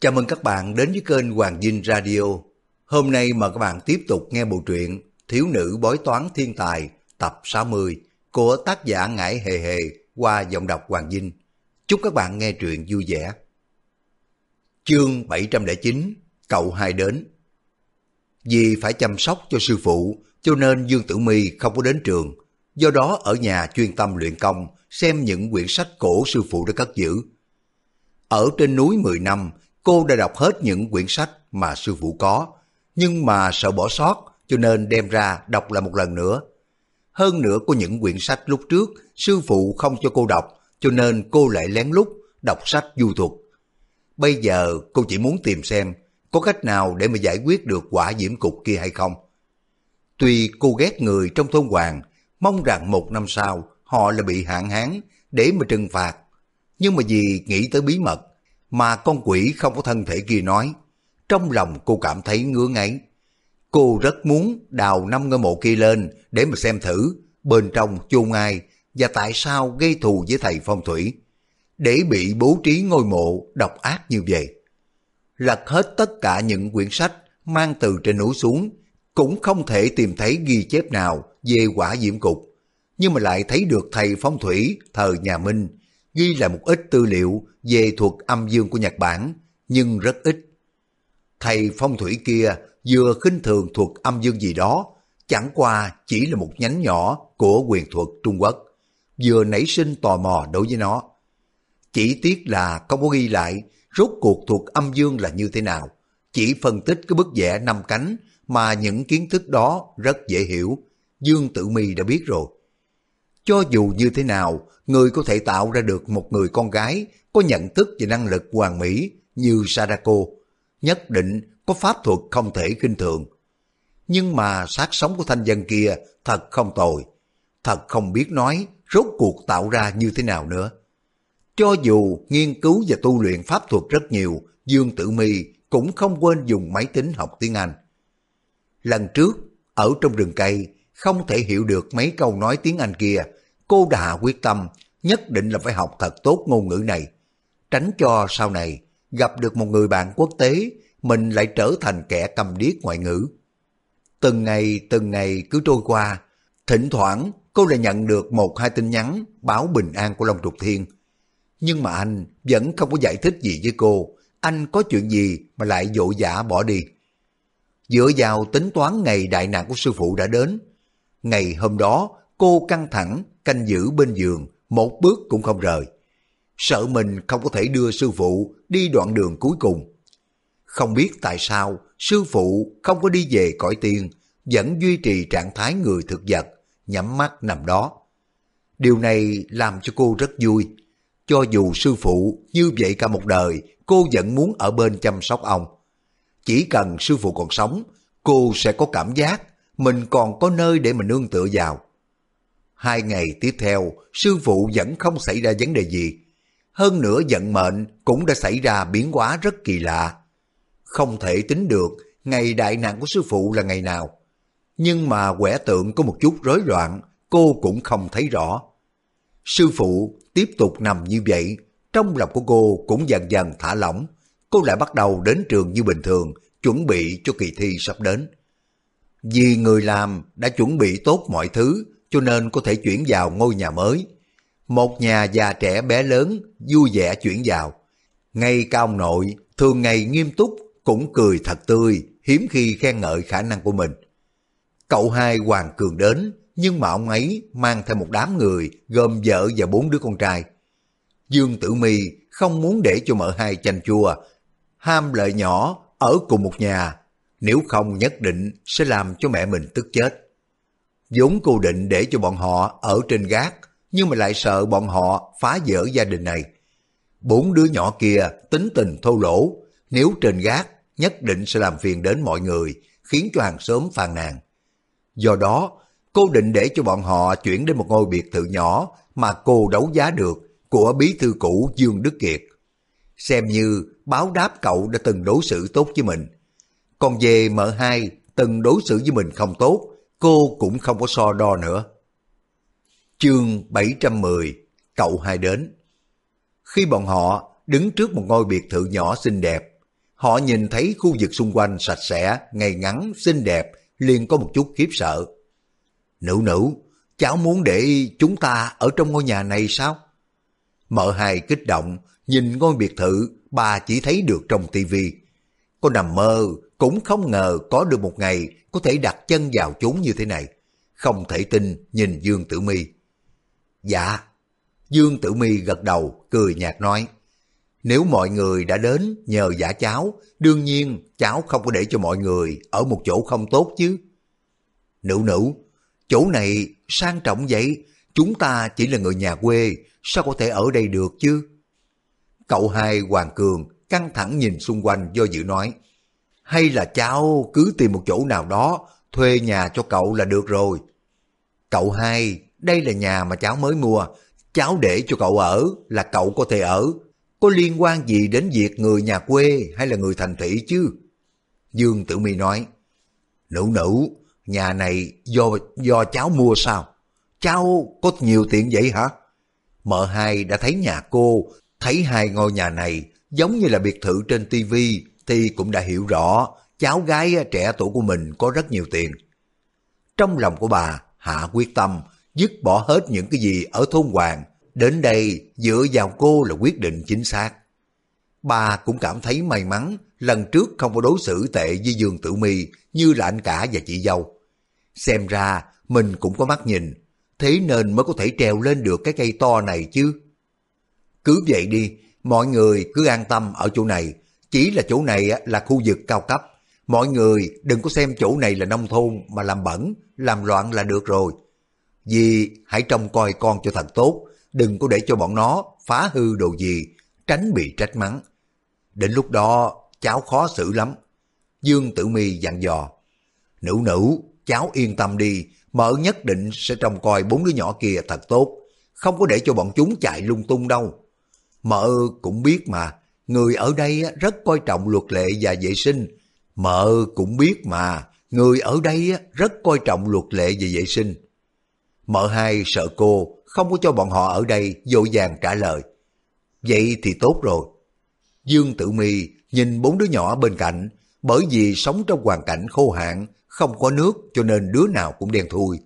Chào mừng các bạn đến với kênh Hoàng Dinh Radio. Hôm nay mời các bạn tiếp tục nghe bộ truyện Thiếu nữ bói toán thiên tài tập 60 của tác giả Ngải Hề Hề qua giọng đọc Hoàng Dinh. Chúc các bạn nghe truyện vui vẻ. Chương 709 Cậu hai đến Vì phải chăm sóc cho sư phụ cho nên Dương Tử My không có đến trường. Do đó ở nhà chuyên tâm luyện công xem những quyển sách cổ sư phụ đã cất giữ. Ở trên núi 10 năm, cô đã đọc hết những quyển sách mà sư phụ có, nhưng mà sợ bỏ sót cho nên đem ra đọc lại một lần nữa. Hơn nữa có những quyển sách lúc trước sư phụ không cho cô đọc, cho nên cô lại lén lút đọc sách du thuật. Bây giờ cô chỉ muốn tìm xem có cách nào để mà giải quyết được quả diễm cục kia hay không. Tuy cô ghét người trong thôn hoàng, mong rằng một năm sau họ là bị hạn hán để mà trừng phạt. Nhưng mà vì nghĩ tới bí mật mà con quỷ không có thân thể kia nói, trong lòng cô cảm thấy ngứa ngáy. Cô rất muốn đào năm ngôi mộ kia lên để mà xem thử bên trong chôn ai và tại sao gây thù với thầy phong thủy, để bị bố trí ngôi mộ độc ác như vậy. Lật hết tất cả những quyển sách mang từ trên núi xuống, cũng không thể tìm thấy ghi chép nào về quả diễm cục, nhưng mà lại thấy được thầy phong thủy thời nhà Minh ghi lại một ít tư liệu về thuật âm dương của Nhật Bản, nhưng rất ít. Thầy phong thủy kia vừa khinh thường thuật âm dương gì đó, chẳng qua chỉ là một nhánh nhỏ của quyền thuật Trung Quốc, vừa nảy sinh tò mò đối với nó. Chỉ tiếc là không có ghi lại rốt cuộc thuật âm dương là như thế nào, chỉ phân tích cái bức vẽ năm cánh mà những kiến thức đó rất dễ hiểu, Dương Tử Mi đã biết rồi. Cho dù như thế nào, người có thể tạo ra được một người con gái có nhận thức và năng lực hoàn mỹ như Sadako, nhất định có pháp thuật không thể kinh thường. Nhưng mà sát sống của thanh dân kia thật không tồi, thật không biết nói rốt cuộc tạo ra như thế nào nữa. Cho dù nghiên cứu và tu luyện pháp thuật rất nhiều, Dương Tử Mi cũng không quên dùng máy tính học tiếng Anh. Lần trước, ở trong rừng cây, không thể hiểu được mấy câu nói tiếng Anh kia, cô đã quyết tâm nhất định là phải học thật tốt ngôn ngữ này, tránh cho sau này gặp được một người bạn quốc tế, mình lại trở thành kẻ cầm điếc ngoại ngữ. Từng ngày từng ngày cứ trôi qua, thỉnh thoảng cô lại nhận được một hai tin nhắn báo bình an của Long Trục Thiên. Nhưng mà anh vẫn không có giải thích gì với cô, anh có chuyện gì mà lại vội vã bỏ đi. Dựa vào tính toán ngày đại nạn của sư phụ đã đến, ngày hôm đó cô căng thẳng canh giữ bên giường, một bước cũng không rời. Sợ mình không có thể đưa sư phụ đi đoạn đường cuối cùng. Không biết tại sao sư phụ không có đi về cõi tiên, vẫn duy trì trạng thái người thực vật, nhắm mắt nằm đó. Điều này làm cho cô rất vui. Cho dù sư phụ như vậy cả một đời, cô vẫn muốn ở bên chăm sóc ông. Chỉ cần sư phụ còn sống, cô sẽ có cảm giác mình còn có nơi để mà nương tựa vào. Hai ngày tiếp theo, sư phụ vẫn không xảy ra vấn đề gì. Hơn nữa vận mệnh cũng đã xảy ra biến hóa rất kỳ lạ. Không thể tính được ngày đại nạn của sư phụ là ngày nào. Nhưng mà quẻ tượng có một chút rối loạn, cô cũng không thấy rõ. Sư phụ tiếp tục nằm như vậy, trong lòng của cô cũng dần dần thả lỏng. Cô lại bắt đầu đến trường như bình thường, chuẩn bị cho kỳ thi sắp đến. Vì người làm đã chuẩn bị tốt mọi thứ, cho nên có thể chuyển vào ngôi nhà mới. Một nhà già trẻ bé lớn vui vẻ chuyển vào. Ngay cao ông nội thường ngày nghiêm túc cũng cười thật tươi, hiếm khi khen ngợi khả năng của mình. Cậu hai Hoàng Cường đến, nhưng mà ông ấy mang theo một đám người gồm vợ và bốn đứa con trai. Dương Tử Mi không muốn để cho mợ hai chanh chua, ham lợi nhỏ ở cùng một nhà, nếu không nhất định sẽ làm cho mẹ mình tức chết vốn cô định để cho bọn họ ở trên gác, nhưng mà lại sợ bọn họ phá vỡ gia đình này. Bốn đứa nhỏ kia tính tình thô lỗ, nếu trên gác nhất định sẽ làm phiền đến mọi người, khiến cho hàng xóm phàn nàn. Do đó, cô định để cho bọn họ chuyển đến một ngôi biệt thự nhỏ mà cô đấu giá được của bí thư cũ Dương Đức Kiệt. Xem như báo đáp cậu đã từng đối xử tốt với mình. Còn về mợ hai từng đối xử với mình không tốt, cô cũng không có so đo nữa. Chương 710 Cậu hai đến Khi bọn họ đứng trước một ngôi biệt thự nhỏ xinh đẹp, Họ nhìn thấy khu vực xung quanh sạch sẽ, ngay ngắn, xinh đẹp, liền có một chút khiếp sợ. Nữ nữ, cháu muốn để chúng ta ở trong ngôi nhà này sao? Mợ hai kích động, nhìn ngôi biệt thự bà chỉ thấy được trong tivi. Cô nằm mơ, cũng không ngờ có được một ngày có thể đặt chân vào chốn như thế này. Không thể tin nhìn Dương Tử Mi. Dạ. Dương Tử Mi gật đầu, cười nhạt nói. Nếu mọi người đã đến nhờ giả cháu, đương nhiên cháu không có để cho mọi người ở một chỗ không tốt chứ. Nữ nữ, chỗ này sang trọng vậy, chúng ta chỉ là người nhà quê, sao có thể ở đây được chứ? Cậu hai Hoàng Cường căng thẳng nhìn xung quanh do dự nói, hay là cháu cứ tìm một chỗ nào đó thuê nhà cho cậu là được rồi. Cậu hai, đây là nhà mà cháu mới mua, cháu để cho cậu ở là cậu có thể ở, có liên quan gì đến việc người nhà quê hay là người thành thị chứ? Dương Tử Mi nói, nữ nữ, nhà này do do cháu mua sao? Cháu có nhiều tiền vậy hả? Mợ hai đã thấy nhà cô, thấy hai ngôi nhà này giống như là biệt thự trên tivi thì cũng đã hiểu rõ cháu gái trẻ tuổi của mình có rất nhiều tiền. Trong lòng của bà, Hạ quyết tâm dứt bỏ hết những cái gì ở thôn Hoàng, đến đây dựa vào cô là quyết định chính xác. Bà cũng cảm thấy may mắn lần trước không có đối xử tệ với Dương Tử Mi như là anh cả và chị dâu. Xem ra mình cũng có mắt nhìn, thế nên mới có thể trèo lên được cái cây to này chứ. Cứ vậy đi, mọi người cứ an tâm ở chỗ này, chỉ là chỗ này là khu vực cao cấp. Mọi người đừng có xem chỗ này là nông thôn mà làm bẩn, làm loạn là được rồi. Vì hãy trông coi con cho thật tốt, đừng có để cho bọn nó phá hư đồ gì, tránh bị trách mắng. Đến lúc đó cháu khó xử lắm. Dương Tử Mi dặn dò. Nữ nữ, cháu yên tâm đi, mợ nhất định sẽ trông coi bốn đứa nhỏ kia thật tốt, không có để cho bọn chúng chạy lung tung đâu. Mợ cũng biết mà, người ở đây rất coi trọng luật lệ và vệ sinh. Mợ cũng biết mà, người ở đây rất coi trọng luật lệ và vệ sinh. Mợ hai sợ cô không có cho bọn họ ở đây dội vàng trả lời. Vậy thì tốt rồi. Dương Tử Mi nhìn bốn đứa nhỏ bên cạnh, bởi vì sống trong hoàn cảnh khô hạn, không có nước cho nên đứa nào cũng đen thui.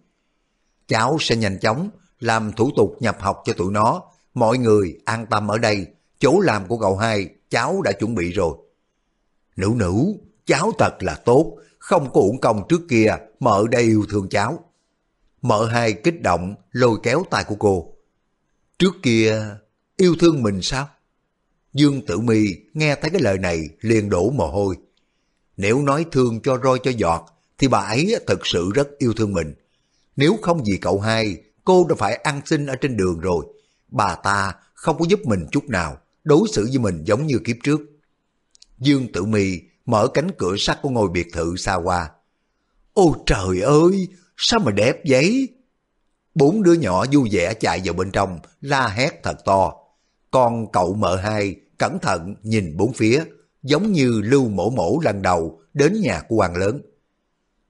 Cháu sẽ nhanh chóng làm thủ tục nhập học cho tụi nó, mọi người an tâm ở đây, chỗ làm của cậu hai cháu đã chuẩn bị rồi. Nữ nữ, cháu thật là tốt, không có uổng công trước kia mà ở đây yêu thương cháu. Mợ hai kích động lôi kéo tay của cô. Trước kia yêu thương mình sao? Dương Tử Mi nghe thấy cái lời này liền đổ mồ hôi. Nếu nói thương cho roi cho giọt thì bà ấy thật sự rất yêu thương mình. Nếu không vì cậu hai, cô đã phải ăn xin ở trên đường rồi. Bà ta không có giúp mình chút nào, đối xử với mình giống như kiếp trước. Dương Tử Mi mở cánh cửa sắt của ngôi biệt thự xa qua. Ôi trời ơi, sao mà đẹp vậy? Bốn đứa nhỏ vui vẻ chạy vào bên trong, la hét thật to. Còn cậu mợ hai cẩn thận nhìn bốn phía, giống như lưu mổ mổ lần đầu đến nhà của hoàng lớn.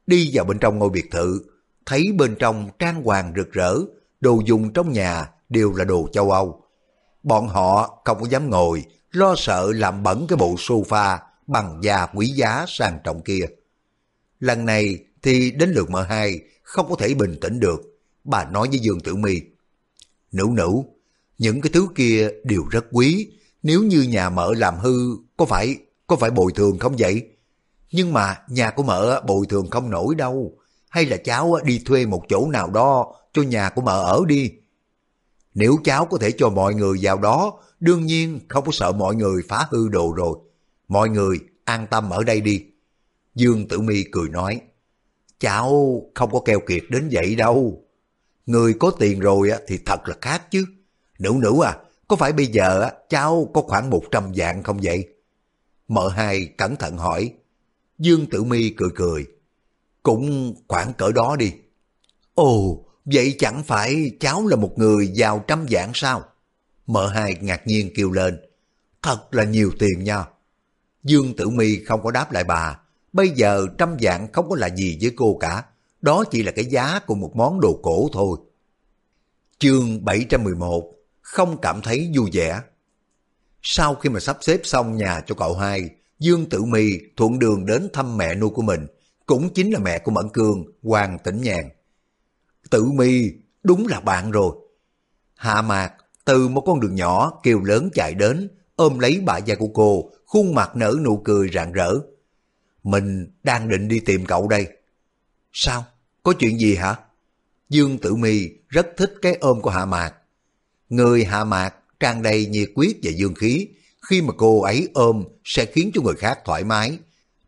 Đi vào bên trong ngôi biệt thự, thấy bên trong trang hoàng rực rỡ, đồ dùng trong nhà đều là đồ châu Âu. Bọn họ không có dám ngồi, lo sợ làm bẩn cái bộ sofa bằng da quý giá sang trọng kia. Lần này thì đến lượt mợ hai không có thể bình tĩnh được. Bà nói với Dương Tử Mi Nữ nữ, những cái thứ kia đều rất quý, nếu như nhà mợ làm hư, có phải có phải bồi thường không vậy? Nhưng mà nhà của mợ bồi thường không nổi đâu. Hay là cháu đi thuê một chỗ nào đó cho nhà của mợ ở đi. Nếu cháu có thể cho mọi người vào đó, đương nhiên không có sợ mọi người phá hư đồ rồi. Mọi người an tâm ở đây đi. Dương Tử Mi cười nói, cháu không có keo kiệt đến vậy đâu. Người có tiền rồi thì thật là khác chứ. Nữ nữ à, có phải bây giờ cháu có khoảng 100 vạn không vậy? Mợ hai cẩn thận hỏi. Dương Tử Mi cười cười. Cũng khoảng cỡ đó đi. Ồ, vậy chẳng phải cháu là một người giàu trăm vạn sao? Mợ hai ngạc nhiên kêu lên. Thật là nhiều tiền nha. Dương Tử Mi không có đáp lại bà. Bây giờ trăm vạn không có là gì với cô cả. Đó chỉ là cái giá của một món đồ cổ thôi. Chương 711 Không cảm thấy vui vẻ Sau khi mà sắp xếp xong nhà cho cậu hai, Dương Tử Mi thuận đường đến thăm mẹ nuôi của mình, cũng chính là mẹ của Mẫn Cương, Hoàng Tĩnh Nhàn. Tử Mi, đúng là bạn rồi. Hạ Mạc từ một con đường nhỏ kêu lớn chạy đến, ôm lấy bà da của cô, khuôn mặt nở nụ cười rạng rỡ. Mình đang định đi tìm cậu đây. Sao? Có chuyện gì hả? Dương Tử Mi rất thích cái ôm của Hạ Mạc. Người Hạ Mạc tràn đầy nhiệt quyết và dương khí, khi mà cô ấy ôm sẽ khiến cho người khác thoải mái,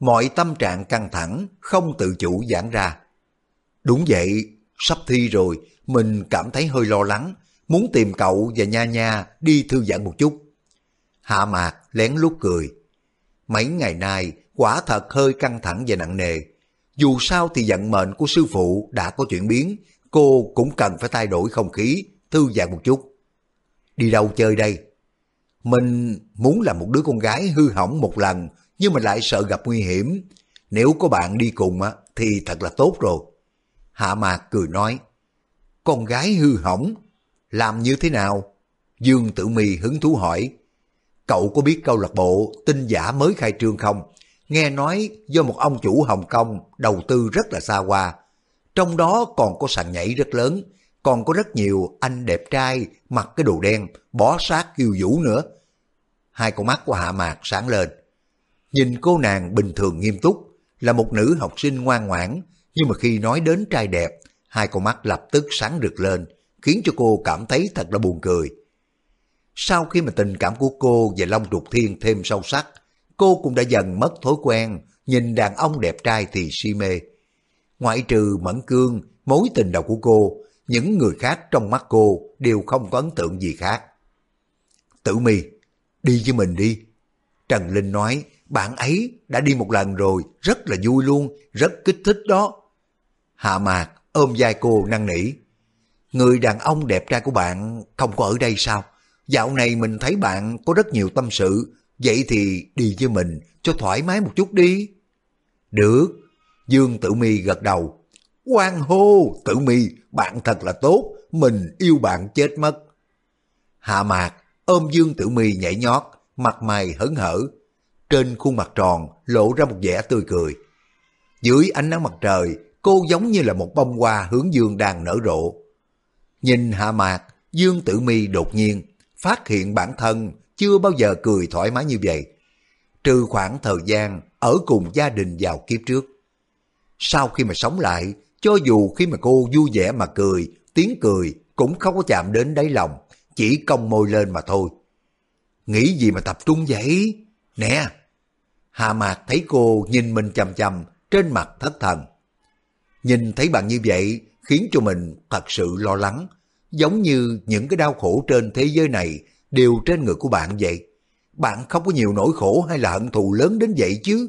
mọi tâm trạng căng thẳng không tự chủ giãn ra. Đúng vậy, sắp thi rồi, mình cảm thấy hơi lo lắng, muốn tìm cậu và Nha Nha đi thư giãn một chút. Hạ Mạc lén lút cười. Mấy ngày nay quả thật hơi căng thẳng và nặng nề. Dù sao thì vận mệnh của sư phụ đã có chuyển biến, cô cũng cần phải thay đổi không khí, thư giãn một chút. Đi đâu chơi đây? Mình muốn là một đứa con gái hư hỏng một lần, nhưng mà lại sợ gặp nguy hiểm. Nếu có bạn đi cùng á, thì thật là tốt rồi. Hạ Mạc cười nói, con gái hư hỏng, làm như thế nào? Dương Tử Mi hứng thú hỏi, cậu có biết câu lạc bộ tinh giả mới khai trương không? Nghe nói do một ông chủ Hồng Kông đầu tư rất là xa hoa, trong đó còn có sàn nhảy rất lớn, còn có rất nhiều anh đẹp trai mặc cái đồ đen, bó sát kiêu vũ nữa. Hai con mắt của Hạ Mạc sáng lên. Nhìn cô nàng bình thường nghiêm túc, là một nữ học sinh ngoan ngoãn, nhưng mà khi nói đến trai đẹp, hai con mắt lập tức sáng rực lên, khiến cho cô cảm thấy thật là buồn cười. Sau khi mà tình cảm của cô và Long Trục Thiên thêm sâu sắc, cô cũng đã dần mất thói quen nhìn đàn ông đẹp trai thì si mê. Ngoại trừ Mẫn Cương, mối tình đầu của cô, những người khác trong mắt cô đều không có ấn tượng gì khác. Tử mi, đi với mình đi. Trần Linh nói, bạn ấy đã đi một lần rồi, rất là vui luôn, rất kích thích đó. Hạ Mạc ôm vai cô năn nỉ. Người đàn ông đẹp trai của bạn không có ở đây sao? Dạo này mình thấy bạn có rất nhiều tâm sự, vậy thì đi với mình cho thoải mái một chút đi. Được, Dương Tử Mi gật đầu. Quang hô, Tử Mi, bạn thật là tốt, mình yêu bạn chết mất. Hạ Mạc ôm Dương Tử Mi nhảy nhót, mặt mày hớn hở. Trên khuôn mặt tròn lộ ra một vẻ tươi cười. Dưới ánh nắng mặt trời, cô giống như là một bông hoa hướng dương đang nở rộ. Nhìn Hạ Mạc, Dương Tử Mi đột nhiên phát hiện bản thân chưa bao giờ cười thoải mái như vậy. Trừ khoảng thời gian ở cùng gia đình vào kiếp trước. Sau khi mà sống lại, cho dù khi mà cô vui vẻ mà cười, tiếng cười cũng không có chạm đến đáy lòng, chỉ cong môi lên mà thôi. Nghĩ gì mà tập trung vậy? Nè! Hà Mạc thấy cô nhìn mình chầm chầm, trên mặt thất thần. Nhìn thấy bạn như vậy khiến cho mình thật sự lo lắng, giống như những cái đau khổ trên thế giới này đều trên người của bạn vậy. Bạn không có nhiều nỗi khổ hay là hận thù lớn đến vậy chứ.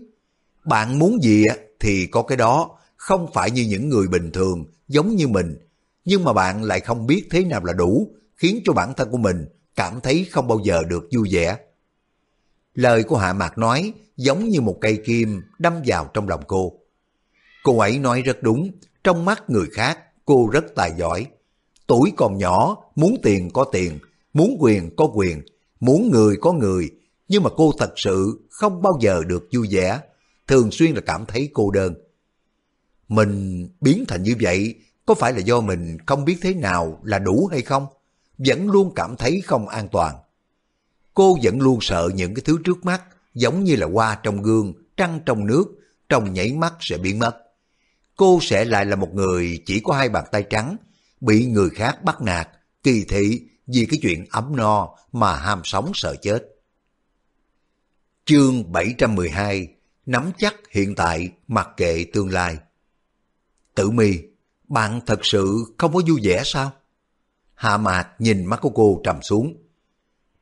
Bạn muốn gì thì có cái đó, không phải như những người bình thường giống như mình. Nhưng mà bạn lại không biết thế nào là đủ, khiến cho bản thân của mình cảm thấy không bao giờ được vui vẻ. Lời của Hạ Mạc nói giống như một cây kim đâm vào trong lòng cô. Cô ấy nói rất đúng, trong mắt người khác cô rất tài giỏi. Tuổi còn nhỏ, muốn tiền có tiền, muốn quyền có quyền, muốn người có người, nhưng mà cô thật sự không bao giờ được vui vẻ, thường xuyên là cảm thấy cô đơn. Mình biến thành như vậy có phải là do mình không biết thế nào là đủ hay không? Vẫn luôn cảm thấy không an toàn. Cô vẫn luôn sợ những cái thứ trước mắt giống như là hoa trong gương, trăng trong nước, trong nhảy mắt sẽ biến mất. Cô sẽ lại là một người chỉ có hai bàn tay trắng, bị người khác bắt nạt, kỳ thị vì cái chuyện ấm no mà ham sống sợ chết. Chương 712 Nắm chắc hiện tại, mặc kệ tương lai. Tử mi, bạn thật sự không có vui vẻ sao? Hạ mạc nhìn mắt của cô trầm xuống.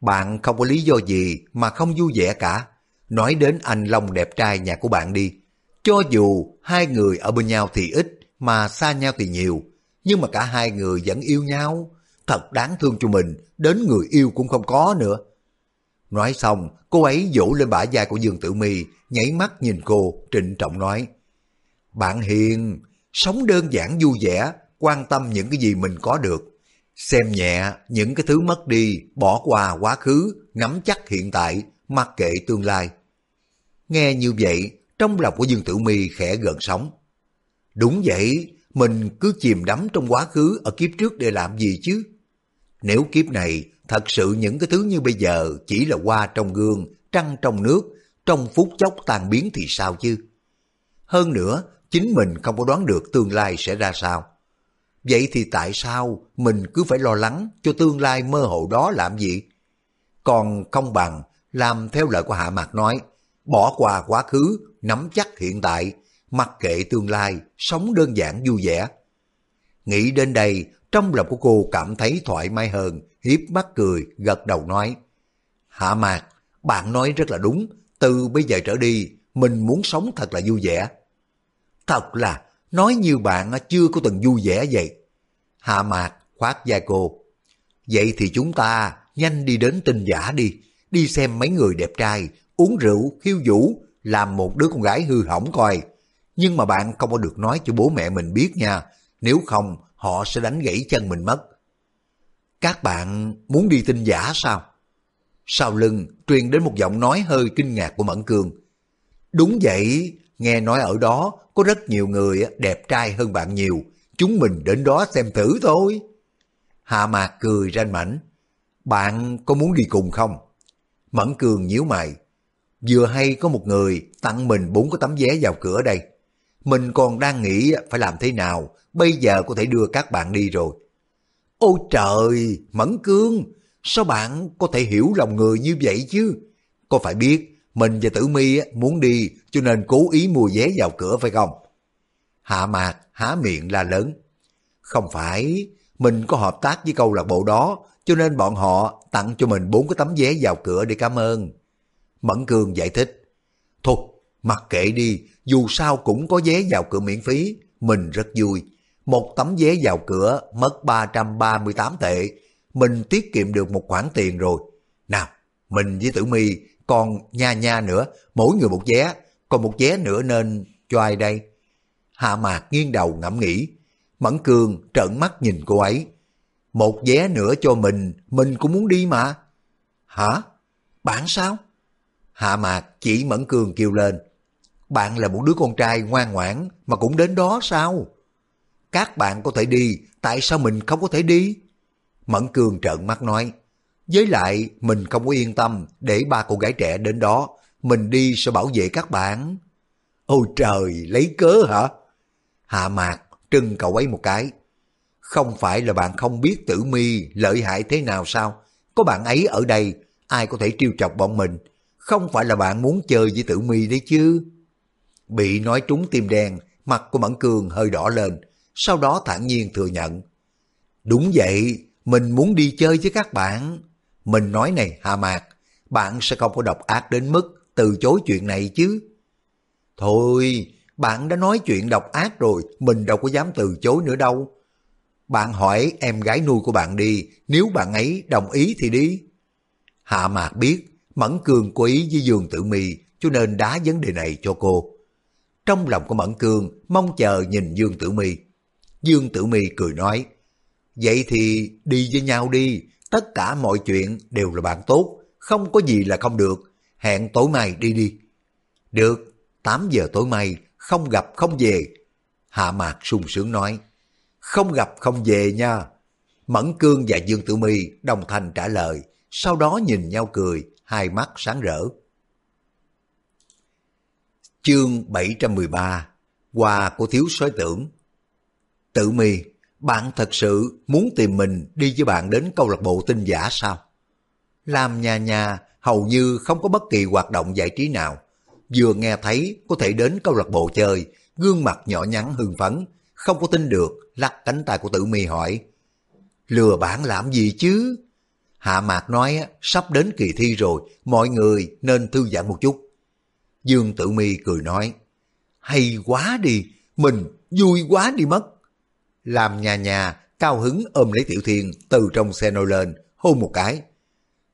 Bạn không có lý do gì mà không vui vẻ cả. Nói đến anh Long đẹp trai nhà của bạn đi. Cho dù hai người ở bên nhau thì ít, mà xa nhau thì nhiều, nhưng mà cả hai người vẫn yêu nhau. Thật đáng thương cho mình, đến người yêu cũng không có nữa. Nói xong, cô ấy vỗ lên bả vai của Dương Tử Mi, nhảy mắt nhìn cô, trịnh trọng nói. Bạn hiền, sống đơn giản vui vẻ, quan tâm những cái gì mình có được. Xem nhẹ những cái thứ mất đi, bỏ qua quá khứ, nắm chắc hiện tại, mặc kệ tương lai. Nghe như vậy, trong lòng của Dương Tử Mi khẽ gần sóng. Đúng vậy, mình cứ chìm đắm trong quá khứ ở kiếp trước để làm gì chứ? Nếu kiếp này thật sự những cái thứ như bây giờ chỉ là hoa trong gương, trăng trong nước, trong phút chốc tan biến thì sao chứ? Hơn nữa, chính mình không có đoán được tương lai sẽ ra sao. Vậy thì tại sao mình cứ phải lo lắng cho tương lai mơ hồ đó làm gì? Còn không bằng làm theo lời của Hạ Mạc nói, bỏ qua quá khứ, nắm chắc hiện tại, mặc kệ tương lai, sống đơn giản vui vẻ. Nghĩ đến đây, trong lòng của cô cảm thấy thoải mái hơn, hiếp mắt cười, gật đầu nói. Hạ Mạc, bạn nói rất là đúng, từ bây giờ trở đi, mình muốn sống thật là vui vẻ. Thật là, nói như bạn chưa có từng vui vẻ vậy. Hạ Mạc khoát vai cô. Vậy thì chúng ta nhanh đi đến tinh giả đi, đi xem mấy người đẹp trai, uống rượu, khiêu vũ, làm một đứa con gái hư hỏng coi. Nhưng mà bạn không có được nói cho bố mẹ mình biết nha, nếu không họ sẽ đánh gãy chân mình mất. Các bạn muốn đi tinh giả sao? Sau lưng truyền đến một giọng nói hơi kinh ngạc của Mẫn Cường Đúng vậy, nghe nói ở đó có rất nhiều người đẹp trai hơn bạn nhiều, chúng mình đến đó xem thử thôi. Hạ Mạc cười ranh mảnh. Bạn có muốn đi cùng không? Mẫn Cường nhíu mày. Vừa hay có một người tặng mình bốn cái tấm vé vào cửa đây. Mình còn đang nghĩ phải làm thế nào, bây giờ có thể đưa các bạn đi rồi. Ôi trời, Mẫn Cương, sao bạn có thể hiểu lòng người như vậy chứ? Có phải biết mình và Tử Mi muốn đi cho nên cố ý mua vé vào cửa phải không? Hạ Mạc há miệng la lớn. Không phải, mình có hợp tác với câu lạc bộ đó cho nên bọn họ tặng cho mình bốn cái tấm vé vào cửa để cảm ơn. Mẫn Cương giải thích. Thôi, mặc kệ đi, dù sao cũng có vé vào cửa miễn phí, mình rất vui. Một tấm vé vào cửa mất 338 tệ, mình tiết kiệm được một khoản tiền rồi. Nào, mình với Tử My còn nha nha nữa, mỗi người một vé, còn một vé nữa nên cho ai đây? Hạ Mạc nghiêng đầu ngẫm nghĩ, Mẫn Cương trợn mắt nhìn cô ấy. Một vé nữa cho mình, mình cũng muốn đi mà. Hả? Bạn sao? Hạ Mạc chỉ Mẫn Cường kêu lên. Bạn là một đứa con trai ngoan ngoãn mà cũng đến đó sao? Các bạn có thể đi, tại sao mình không có thể đi? Mẫn Cường trợn mắt nói. Với lại mình không có yên tâm để ba cô gái trẻ đến đó, mình đi sẽ bảo vệ các bạn. Ôi trời, lấy cớ hả? Hạ Mạc trưng cậu ấy một cái. Không phải là bạn không biết tử mi lợi hại thế nào sao? Có bạn ấy ở đây, ai có thể trêu chọc bọn mình? Không phải là bạn muốn chơi với tử mi đấy chứ? Bị nói trúng tim đen, mặt của Mẫn Cường hơi đỏ lên, sau đó thản nhiên thừa nhận. Đúng vậy, mình muốn đi chơi với các bạn. Mình nói này Hà Mạc, bạn sẽ không có độc ác đến mức từ chối chuyện này chứ. Thôi, bạn đã nói chuyện độc ác rồi, mình đâu có dám từ chối nữa đâu. Bạn hỏi em gái nuôi của bạn đi, nếu bạn ấy đồng ý thì đi. Hạ Mạc biết Mẫn Cường quý ý với Dương Tử Mi cho nên đá vấn đề này cho cô. Trong lòng của Mẫn Cường mong chờ nhìn Dương Tử Mi. Dương Tử Mi cười nói, vậy thì đi với nhau đi, tất cả mọi chuyện đều là bạn tốt, không có gì là không được, hẹn tối mai đi đi. Được, 8 giờ tối mai, không gặp không về. Hạ Mạc sung sướng nói, không gặp không về nha. Mẫn Cương và Dương Tử Mi đồng thanh trả lời, sau đó nhìn nhau cười, hai mắt sáng rỡ. Chương 713 Quà của thiếu sói tưởng Tự Mì bạn thật sự muốn tìm mình đi với bạn đến câu lạc bộ tinh giả sao? Làm nhà nhà hầu như không có bất kỳ hoạt động giải trí nào. Vừa nghe thấy có thể đến câu lạc bộ chơi, gương mặt nhỏ nhắn hưng phấn, không có tin được, lắc cánh tay của tử mi hỏi. Lừa bạn làm gì chứ? Hạ Mạc nói sắp đến kỳ thi rồi, mọi người nên thư giãn một chút. Dương Tử Mi cười nói, hay quá đi, mình vui quá đi mất. Làm nhà nhà, cao hứng ôm lấy Tiểu Thiên từ trong xe nôi lên, hôn một cái.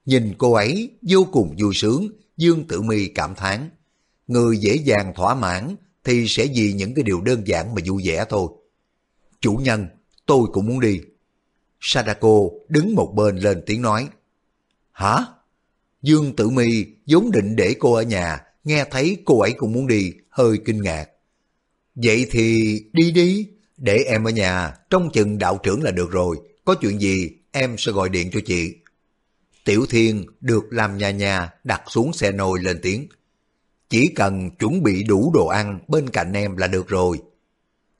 Nhìn cô ấy vô cùng vui sướng, Dương Tử Mi cảm thán Người dễ dàng thỏa mãn thì sẽ vì những cái điều đơn giản mà vui vẻ thôi. Chủ nhân, tôi cũng muốn đi. Sadako đứng một bên lên tiếng nói. Hả? Dương Tử Mi vốn định để cô ở nhà, nghe thấy cô ấy cũng muốn đi, hơi kinh ngạc. Vậy thì đi đi, để em ở nhà, trong chừng đạo trưởng là được rồi, có chuyện gì em sẽ gọi điện cho chị. Tiểu Thiên được làm nhà nhà đặt xuống xe nồi lên tiếng. Chỉ cần chuẩn bị đủ đồ ăn bên cạnh em là được rồi.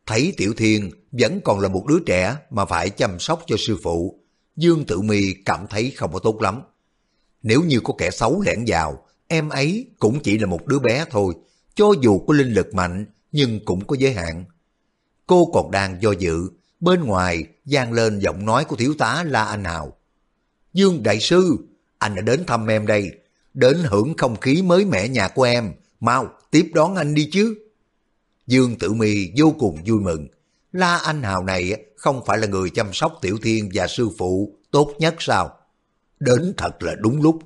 Thấy Tiểu Thiên vẫn còn là một đứa trẻ mà phải chăm sóc cho sư phụ, Dương Tử Mi cảm thấy không có tốt lắm. Nếu như có kẻ xấu lẻn vào, em ấy cũng chỉ là một đứa bé thôi, cho dù có linh lực mạnh nhưng cũng có giới hạn. Cô còn đang do dự, bên ngoài vang lên giọng nói của thiếu tá La Anh Hào. Dương Đại Sư, anh đã đến thăm em đây, đến hưởng không khí mới mẻ nhà của em, mau tiếp đón anh đi chứ. Dương Tử Mi vô cùng vui mừng, La Anh Hào này không phải là người chăm sóc Tiểu Thiên và sư phụ tốt nhất sao? Đến thật là đúng lúc.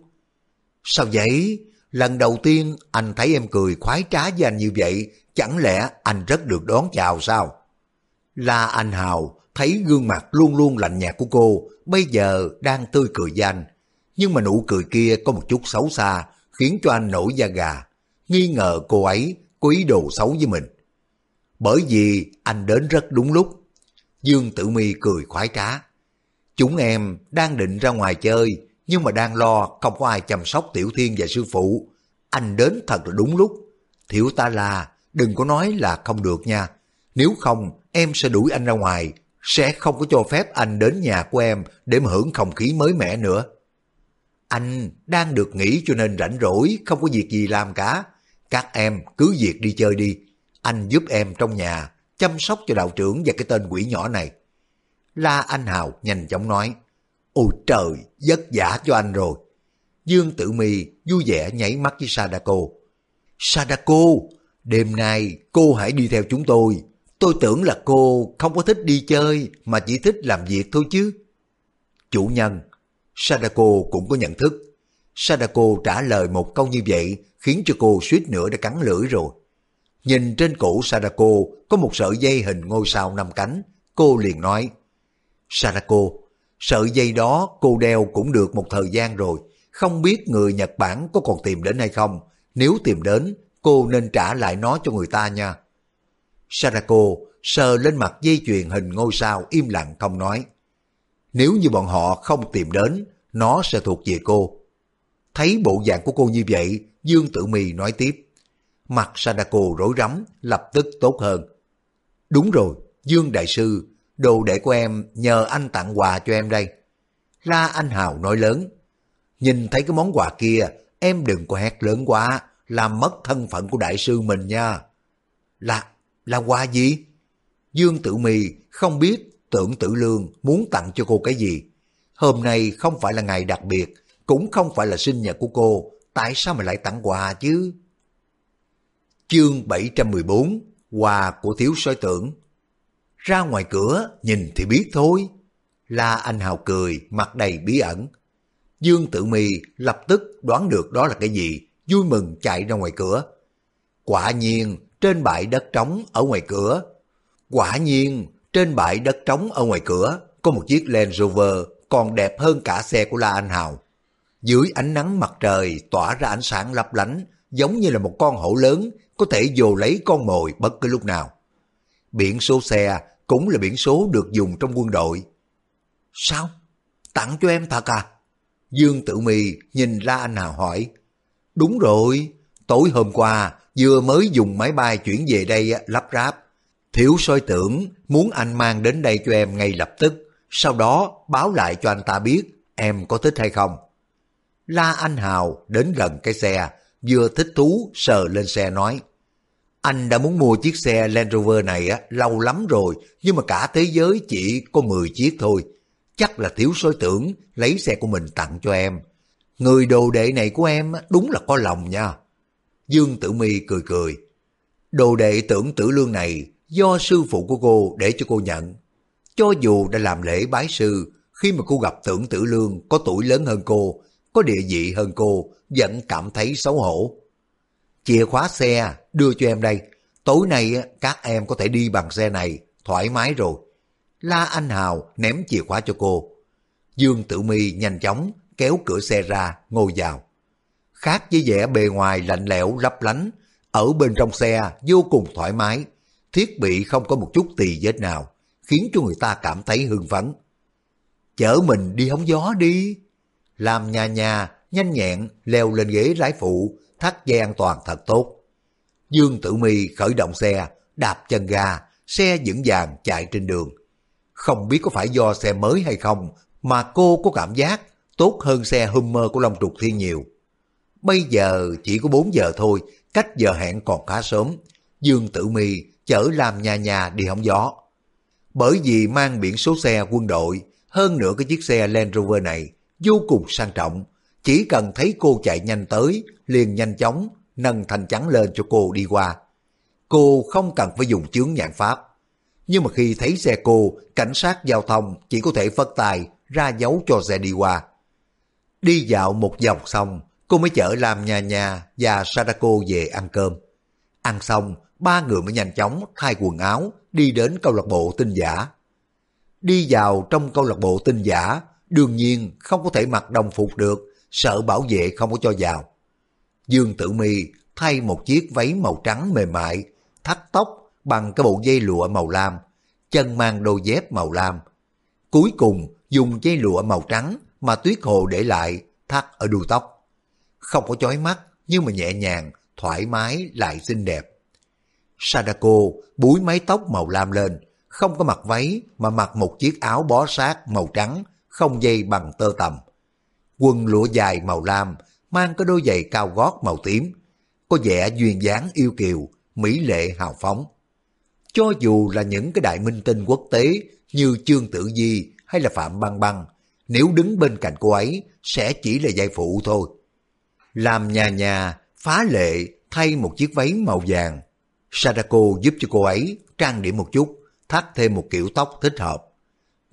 Sao vậy? Lần đầu tiên anh thấy em cười khoái trá với anh như vậy, chẳng lẽ anh rất được đón chào sao? La Anh Hào thấy gương mặt luôn luôn lạnh nhạt của cô, bây giờ đang tươi cười danh. Nhưng mà nụ cười kia có một chút xấu xa, khiến cho anh nổi da gà, nghi ngờ cô ấy có ý đồ xấu với mình. Bởi vì anh đến rất đúng lúc. Dương Tử Mi cười khoái trá. Chúng em đang định ra ngoài chơi, nhưng mà đang lo không có ai chăm sóc Tiểu Thiên và sư phụ. Anh đến thật là đúng lúc. Thiểu ta là, đừng có nói là không được nha. Nếu không, em sẽ đuổi anh ra ngoài, sẽ không có cho phép anh đến nhà của em để mà hưởng không khí mới mẻ nữa. Anh đang được nghỉ cho nên rảnh rỗi, không có việc gì làm cả. Các em cứ việc đi chơi đi. Anh giúp em trong nhà, chăm sóc cho đạo trưởng và cái tên quỷ nhỏ này. La Anh Hào nhanh chóng nói, Ôi trời, vất vả cho anh rồi. Dương Tử Mi vui vẻ nháy mắt với Sadako. Sadako, đêm nay cô hãy đi theo chúng tôi. Tôi tưởng là cô không có thích đi chơi mà chỉ thích làm việc thôi chứ. Chủ nhân, Sadako cũng có nhận thức. Sadako trả lời một câu như vậy khiến cho cô suýt nữa đã cắn lưỡi rồi. Nhìn trên cổ Sadako có một sợi dây hình ngôi sao năm cánh, cô liền nói, Sadako, sợi dây đó cô đeo cũng được một thời gian rồi, không biết người Nhật Bản có còn tìm đến hay không, nếu tìm đến, cô nên trả lại nó cho người ta nha. Sadako sờ lên mặt dây chuyền hình ngôi sao im lặng không nói. Nếu như bọn họ không tìm đến, nó sẽ thuộc về cô. Thấy bộ dạng của cô như vậy, Dương Tử Mì nói tiếp. Mặt Sadako rối rắm, lập tức tốt hơn. Đúng rồi, Dương Đại Sư, đồ đệ của em nhờ anh tặng quà cho em đây. La Anh Hào nói lớn. Nhìn thấy cái món quà kia, em đừng có hét lớn quá, làm mất thân phận của đại sư mình nha. Là, là quà gì? Dương Tử Mì không biết tưởng tử lương muốn tặng cho cô cái gì. Hôm nay không phải là ngày đặc biệt, cũng không phải là sinh nhật của cô, tại sao mà lại tặng quà chứ? Chương 714 Quà của thiếu soi tưởng Ra ngoài cửa, nhìn thì biết thôi. La Anh Hào cười, mặt đầy bí ẩn. Dương Tử Mi lập tức đoán được đó là cái gì, vui mừng chạy ra ngoài cửa. Quả nhiên, trên bãi đất trống ở ngoài cửa. Quả nhiên, trên bãi đất trống ở ngoài cửa có một chiếc Land Rover còn đẹp hơn cả xe của La Anh Hào. Dưới ánh nắng mặt trời tỏa ra ánh sáng lấp lánh giống như là một con hổ lớn có thể vô lấy con mồi bất cứ lúc nào. Biển số xe cũng là biển số được dùng trong quân đội. Sao? Tặng cho em thật à? Dương Tử Mi nhìn La Anh Hào hỏi. Đúng rồi, tối hôm qua vừa mới dùng máy bay chuyển về đây lắp ráp. Thiếu soi tưởng muốn anh mang đến đây cho em ngay lập tức, sau đó báo lại cho anh ta biết em có thích hay không. La Anh Hào đến gần cái xe, vừa thích thú sờ lên xe nói. Anh đã muốn mua chiếc xe Land Rover này á, lâu lắm rồi, nhưng mà cả thế giới chỉ có 10 chiếc thôi. Chắc là thiếu sói tưởng lấy xe của mình tặng cho em. Người đồ đệ này của em đúng là có lòng nha. Dương Tử Mi cười cười. Đồ đệ tưởng tử lương này do sư phụ của cô để cho cô nhận. Cho dù đã làm lễ bái sư, khi mà cô gặp tưởng tử lương có tuổi lớn hơn cô, có địa vị hơn cô, vẫn cảm thấy xấu hổ. Chìa khóa xe đưa cho em đây, tối nay các em có thể đi bằng xe này, thoải mái rồi. La Anh Hào ném chìa khóa cho cô. Dương Tử Mi nhanh chóng kéo cửa xe ra, ngồi vào. khác với vẻ bề ngoài lạnh lẽo lấp lánh, ở bên trong xe vô cùng thoải mái, thiết bị không có một chút tì vết nào, khiến cho người ta cảm thấy hưng phấn. Chở mình đi hóng gió đi. Làm nhà nhà, nhanh nhẹn, leo lên ghế lái phụ, thắt dây an toàn thật tốt. Dương Tử Mi khởi động xe, đạp chân ga, xe vững vàng chạy trên đường. Không biết có phải do xe mới hay không mà cô có cảm giác tốt hơn xe Hummer của Long Trục Thiên nhiều. Bây giờ chỉ có 4 giờ thôi, cách giờ hẹn còn khá sớm. Dương Tử Mi chở làm nhà nhà đi hóng gió. Bởi vì mang biển số xe quân đội, hơn nữa cái chiếc xe Land Rover này vô cùng sang trọng. Chỉ cần thấy cô chạy nhanh tới, liền nhanh chóng nâng thanh chắn lên cho cô đi qua. Cô không cần phải dùng chướng nhãn pháp. Nhưng mà khi thấy xe cô, cảnh sát giao thông chỉ có thể phất tài ra dấu cho xe đi qua. Đi dạo một vòng xong, cô mới chở làm nhà nhà và Sadako về ăn cơm. Ăn xong, ba người mới nhanh chóng thay quần áo đi đến câu lạc bộ tinh giả. Đi vào trong câu lạc bộ tinh giả, đương nhiên không có thể mặc đồng phục được, sợ bảo vệ không có cho vào. Dương Tử Mi thay một chiếc váy màu trắng mềm mại, thắt tóc bằng cái bộ dây lụa màu lam, chân mang đôi dép màu lam. Cuối cùng dùng dây lụa màu trắng mà Tuyết Hồ để lại thắt ở đuôi tóc. Không có chói mắt nhưng mà nhẹ nhàng, thoải mái lại xinh đẹp. Sadako búi mái tóc màu lam lên, không có mặc váy mà mặc một chiếc áo bó sát màu trắng, không dây bằng tơ tầm. Quần lụa dài màu lam, mang cái đôi giày cao gót màu tím, có vẻ duyên dáng yêu kiều, mỹ lệ hào phóng. Cho dù là những cái đại minh tinh quốc tế như Trương Tử Di hay là Phạm Băng Băng, nếu đứng bên cạnh cô ấy sẽ chỉ là giai phụ thôi. Làm nhà nhà, phá lệ thay một chiếc váy màu vàng. Sadako giúp cho cô ấy trang điểm một chút, thắt thêm một kiểu tóc thích hợp.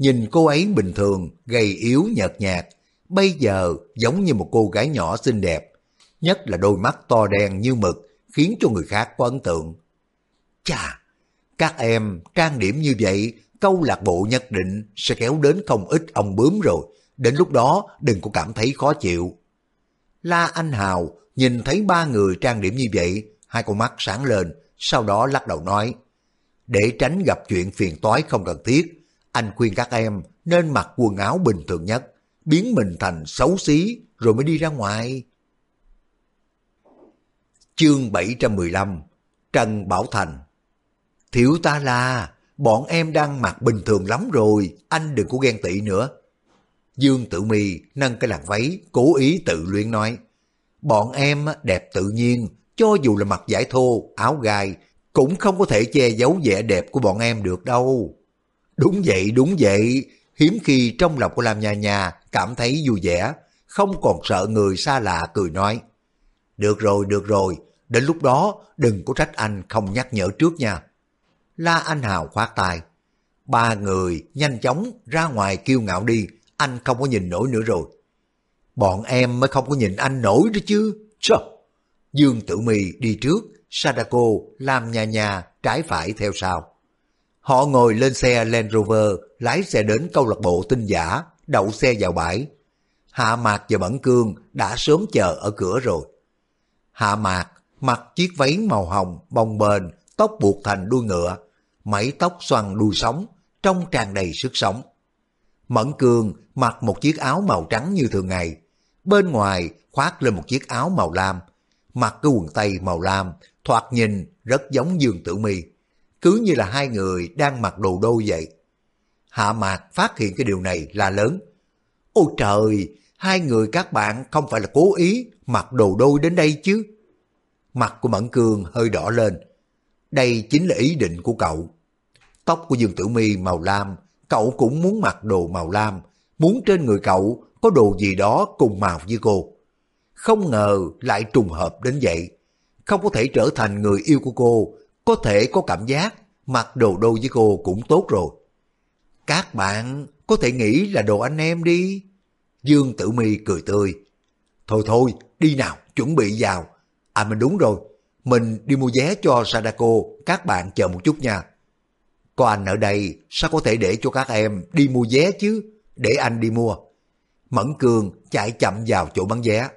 Nhìn cô ấy bình thường, gầy yếu nhợt nhạt, bây giờ giống như một cô gái nhỏ xinh đẹp, nhất là đôi mắt to đen như mực, khiến cho người khác có ấn tượng. Chà, các em trang điểm như vậy, câu lạc bộ nhất định sẽ kéo đến không ít ông bướm rồi, đến lúc đó đừng có cảm thấy khó chịu. La Anh Hào nhìn thấy ba người trang điểm như vậy, hai con mắt sáng lên, sau đó lắc đầu nói, để tránh gặp chuyện phiền toái không cần thiết, anh khuyên các em nên mặc quần áo bình thường nhất, biến mình thành xấu xí rồi mới đi ra ngoài. Chương 715 Trần Bảo Thành Thiếu ta là, bọn em đang mặc bình thường lắm rồi, anh đừng có ghen tị nữa. Dương Tử Mi nâng cái làn váy, cố ý tự luyện nói. Bọn em đẹp tự nhiên, cho dù là mặc giải thô, áo gai, cũng không có thể che giấu vẻ đẹp của bọn em được đâu. Đúng vậy, đúng vậy, hiếm khi trong lòng của Lam Nha Nha cảm thấy vui vẻ, không còn sợ người xa lạ cười nói. Được rồi, được rồi, đến lúc đó đừng có trách anh không nhắc nhở trước nha. La Anh Hào khoát tay. Ba người nhanh chóng ra ngoài kêu ngạo đi, anh không có nhìn nổi nữa rồi. Bọn em mới không có nhìn anh nổi đó chứ. Trời! Dương Tử Mì đi trước, Sadako làm nhà nhà trái phải theo sau. Họ ngồi lên xe Land Rover, lái xe đến câu lạc bộ tinh giả, đậu xe vào bãi. Hạ Mạc và Bẩn Cương đã sớm chờ ở cửa rồi. Hạ Mạc mặc chiếc váy màu hồng, bồng bềnh, tóc buộc thành đuôi ngựa, mái tóc xoăn đuôi sóng, trông tràn đầy sức sống. Mẫn Cương mặc một chiếc áo màu trắng như thường ngày, bên ngoài khoác lên một chiếc áo màu lam, mặc cái quần tây màu lam, thoạt nhìn rất giống Dương Tử Mi, cứ như là hai người đang mặc đồ đôi vậy. Hạ Mạc phát hiện cái điều này là lớn. Ôi trời, hai người các bạn không phải là cố ý mặc đồ đôi đến đây chứ. Mặt của Mẫn Cương hơi đỏ lên. Đây chính là ý định của cậu. Tóc của Dương Tử Mi màu lam, cậu cũng muốn mặc đồ màu lam, muốn trên người cậu có đồ gì đó cùng màu với cô. Không ngờ lại trùng hợp đến vậy. Không có thể trở thành người yêu của cô, có thể có cảm giác mặc đồ đô với cô cũng tốt rồi. Các bạn có thể nghĩ là đồ anh em đi. Dương Tử Mi cười tươi. Thôi thôi, đi nào, chuẩn bị vào. À mình đúng rồi, mình đi mua vé cho Sadako, các bạn chờ một chút nha. Có anh ở đây, sao có thể để cho các em đi mua vé chứ? Để anh đi mua. Mẫn Cường chạy chậm vào chỗ bán vé.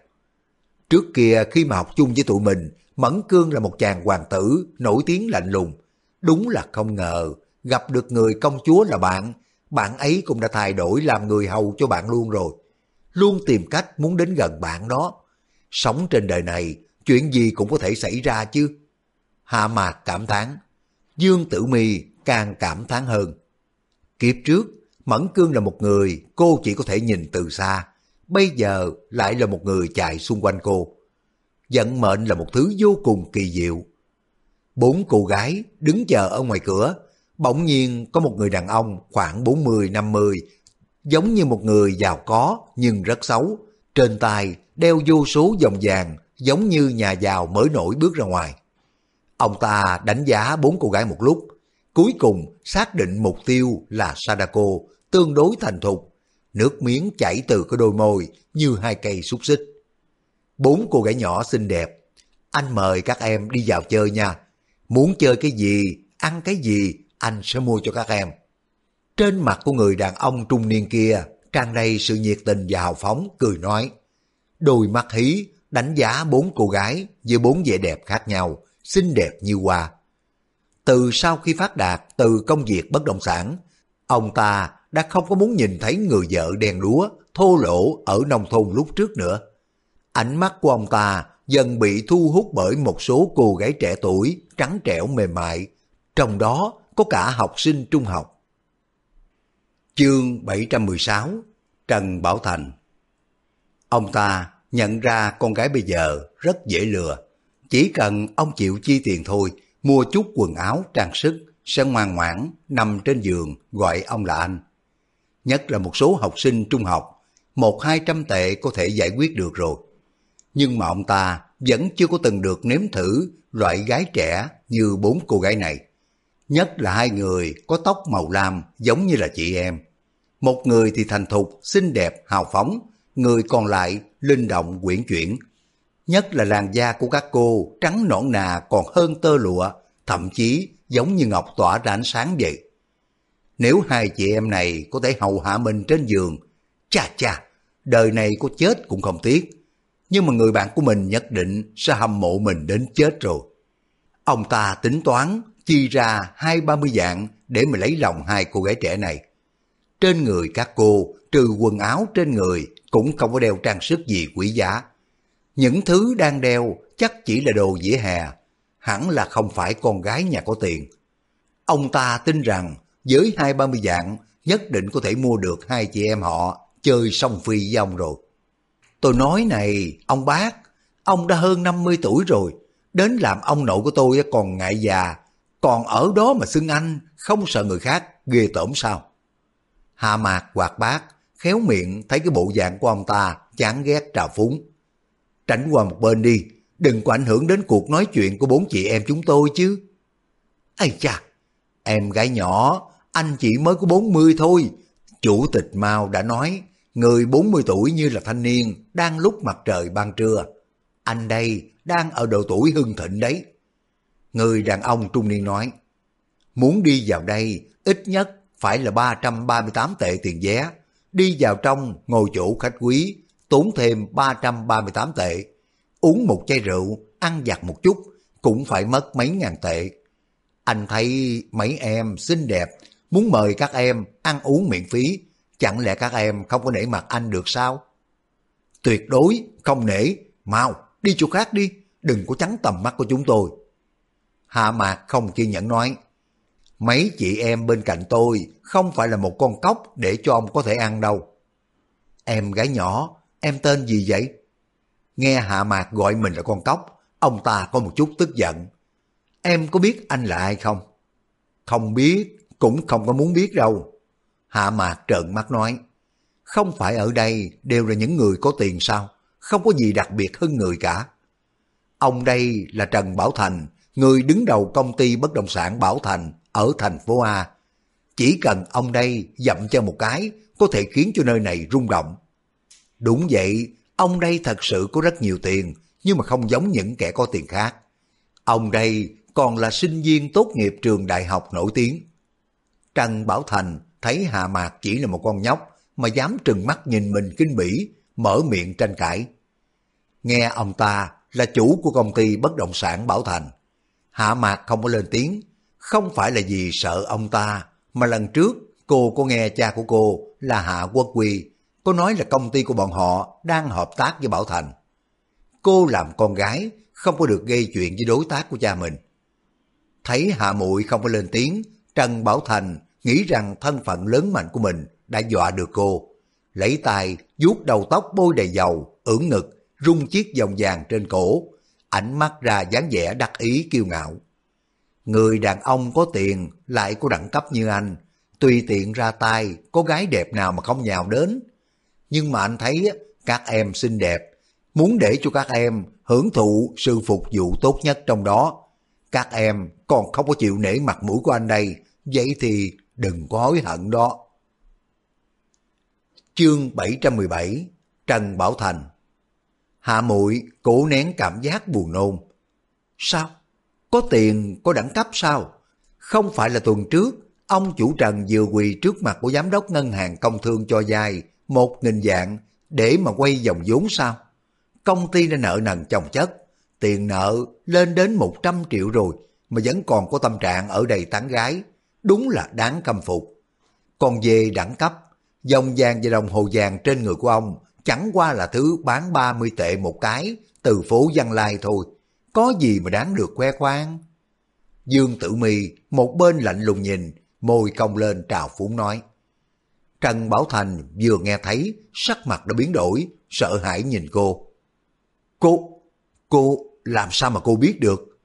Trước kia khi mà học chung với tụi mình, Mẫn Cương là một chàng hoàng tử, nổi tiếng lạnh lùng. Đúng là không ngờ, gặp được người công chúa là bạn, bạn ấy cũng đã thay đổi làm người hầu cho bạn luôn rồi. Luôn tìm cách muốn đến gần bạn đó. Sống trên đời này, chuyện gì cũng có thể xảy ra chứ. Hạ Mạc cảm thán, Dương Tử Mi càng cảm thán hơn. Kiếp trước, Mẫn Cương là một người cô chỉ có thể nhìn từ xa, bây giờ lại là một người chạy xung quanh cô. Vận mệnh là một thứ vô cùng kỳ diệu. Bốn cô gái đứng chờ ở ngoài cửa, bỗng nhiên có một người đàn ông khoảng 40-50, giống như một người giàu có nhưng rất xấu, trên tay đeo vô số vòng vàng giống như nhà giàu mới nổi bước ra ngoài. Ông ta đánh giá bốn cô gái một lúc, cuối cùng xác định mục tiêu là Sadako, tương đối thành thục, nước miếng chảy từ cái đôi môi như hai cây xúc xích. Bốn cô gái nhỏ xinh đẹp, anh mời các em đi vào chơi nha. Muốn chơi cái gì, ăn cái gì, anh sẽ mua cho các em. Trên mặt của người đàn ông trung niên kia tràn đầy sự nhiệt tình và hào phóng, cười nói. Đôi mắt hí đánh giá bốn cô gái với bốn vẻ đẹp khác nhau, xinh đẹp như hoa. Từ sau khi phát đạt từ công việc bất động sản, ông ta đã không có muốn nhìn thấy người vợ đen đúa, thô lỗ ở nông thôn lúc trước nữa. Ánh mắt của ông ta dần bị thu hút bởi một số cô gái trẻ tuổi, trắng trẻo mềm mại, trong đó có cả học sinh trung học. Chương 716 Trần Bảo Thành Ông ta nhận ra con gái bây giờ rất dễ lừa. Chỉ cần ông chịu chi tiền thôi, mua chút quần áo, trang sức, sẽ ngoan ngoãn nằm trên giường gọi ông là anh. Nhất là một số học sinh trung học, một hai trăm tệ có thể giải quyết được rồi. Nhưng mà ông ta vẫn chưa có từng được nếm thử loại gái trẻ như bốn cô gái này. Nhất là hai người có tóc màu lam giống như là chị em. Một người thì thành thục, xinh đẹp, hào phóng, người còn lại linh động quyển chuyển. Nhất là làn da của các cô trắng nõn nà còn hơn tơ lụa, thậm chí giống như ngọc tỏa ra ánh sáng vậy. Nếu hai chị em này có thể hầu hạ mình trên giường, cha cha, đời này có chết cũng không tiếc. Nhưng mà người bạn của mình nhất định sẽ hâm mộ mình đến chết rồi. Ông ta tính toán chi ra hai ba mươi dạng để mà lấy lòng hai cô gái trẻ này. Trên người các cô, trừ quần áo trên người, cũng không có đeo trang sức gì quý giá. Những thứ đang đeo chắc chỉ là đồ dĩa hè, hẳn là không phải con gái nhà có tiền. Ông ta tin rằng với hai ba mươi dạng nhất định có thể mua được hai chị em họ chơi song phi với ông rồi. Tôi nói này, ông bác, ông đã hơn 50 tuổi rồi, đến làm ông nội của tôi còn ngại già, còn ở đó mà xưng anh, không sợ người khác, ghê tởm sao? Hạ mạc quạt bác, khéo miệng thấy cái bộ dạng của ông ta chán ghét trào phúng. Tránh qua một bên đi, đừng có ảnh hưởng đến cuộc nói chuyện của bốn chị em chúng tôi chứ. Ây cha, em gái nhỏ, anh chỉ mới có 40 thôi. Chủ tịch Mao đã nói, người 40 tuổi như là thanh niên, đang lúc mặt trời ban trưa. Anh đây đang ở độ tuổi hưng thịnh đấy. Người đàn ông trung niên nói, muốn đi vào đây ít nhất phải là 338 tệ tiền vé, đi vào trong ngồi chỗ khách quý, tốn thêm 338 tệ, uống một chai rượu, ăn giặt một chút, cũng phải mất mấy ngàn tệ. Anh thấy mấy em xinh đẹp, muốn mời các em ăn uống miễn phí, chẳng lẽ các em không có nể mặt anh được sao? Tuyệt đối không nể, mau đi chỗ khác đi, đừng có chắn tầm mắt của chúng tôi. Hạ Mạc không kiên nhẫn nói, mấy chị em bên cạnh tôi không phải là một con cóc để cho ông có thể ăn đâu. Em gái nhỏ, em tên gì vậy? Nghe Hạ Mạc gọi mình là con cóc, ông ta có một chút tức giận. Em có biết anh là ai không? Không biết, cũng không có muốn biết đâu. Hạ Mạc trợn mắt nói, không phải ở đây đều là những người có tiền sao? Không có gì đặc biệt hơn người cả. Ông đây là Trần Bảo Thành, người đứng đầu công ty bất động sản Bảo Thành ở thành phố A. Chỉ cần ông đây dậm cho một cái, có thể khiến cho nơi này rung động. Đúng vậy, ông đây thật sự có rất nhiều tiền, nhưng mà không giống những kẻ có tiền khác. Ông đây còn là sinh viên tốt nghiệp trường đại học nổi tiếng. Trần Bảo Thành thấy Hạ Mạc chỉ là một con nhóc mà dám trừng mắt nhìn mình kinh bỉ, mở miệng tranh cãi. nghe ông ta là chủ của công ty bất động sản Bảo Thành. Hạ Mạc không có lên tiếng, không phải là vì sợ ông ta, mà lần trước cô có nghe cha của cô là Hạ Quốc Quy, có nói là công ty của bọn họ đang hợp tác với Bảo Thành. Cô làm con gái, không có được gây chuyện với đối tác của cha mình. Thấy Hạ Muội không có lên tiếng, Trần Bảo Thành nghĩ rằng thân phận lớn mạnh của mình đã dọa được cô. Lấy tay vuốt đầu tóc bôi đầy dầu, ưỡn ngực, rung chiếc vòng vàng trên cổ, ánh mắt ra dáng vẻ đắc ý kiêu ngạo. Người đàn ông có tiền lại có đẳng cấp như anh, tùy tiện ra tay, có gái đẹp nào mà không nhào đến. Nhưng mà anh thấy các em xinh đẹp, muốn để cho các em hưởng thụ sự phục vụ tốt nhất trong đó. Các em còn không có chịu nể mặt mũi của anh đây, vậy thì đừng có hối hận đó. Chương 717 Trần Bảo Thành Hạ muội cố nén cảm giác buồn nôn. Sao? Có tiền, có đẳng cấp sao? Không phải là tuần trước, ông chủ Trần vừa quỳ trước mặt của giám đốc ngân hàng công thương cho dài một nghìn dạng để mà quay dòng vốn sao? Công ty đã nợ nần chồng chất, tiền nợ lên đến 100 triệu rồi mà vẫn còn có tâm trạng ở đây tán gái, đúng là đáng căm phục. Còn về đẳng cấp, dòng vàng và đồng hồ vàng trên người của ông chẳng qua là thứ bán 30 tệ một cái từ phố Văn Lai thôi, có gì mà đáng được khoe khoang. Dương Tử Mi một bên lạnh lùng nhìn, môi cong lên trào phúng nói. Trần Bảo Thành vừa nghe thấy, sắc mặt đã biến đổi, sợ hãi nhìn cô. Cô, cô, làm sao mà cô biết được?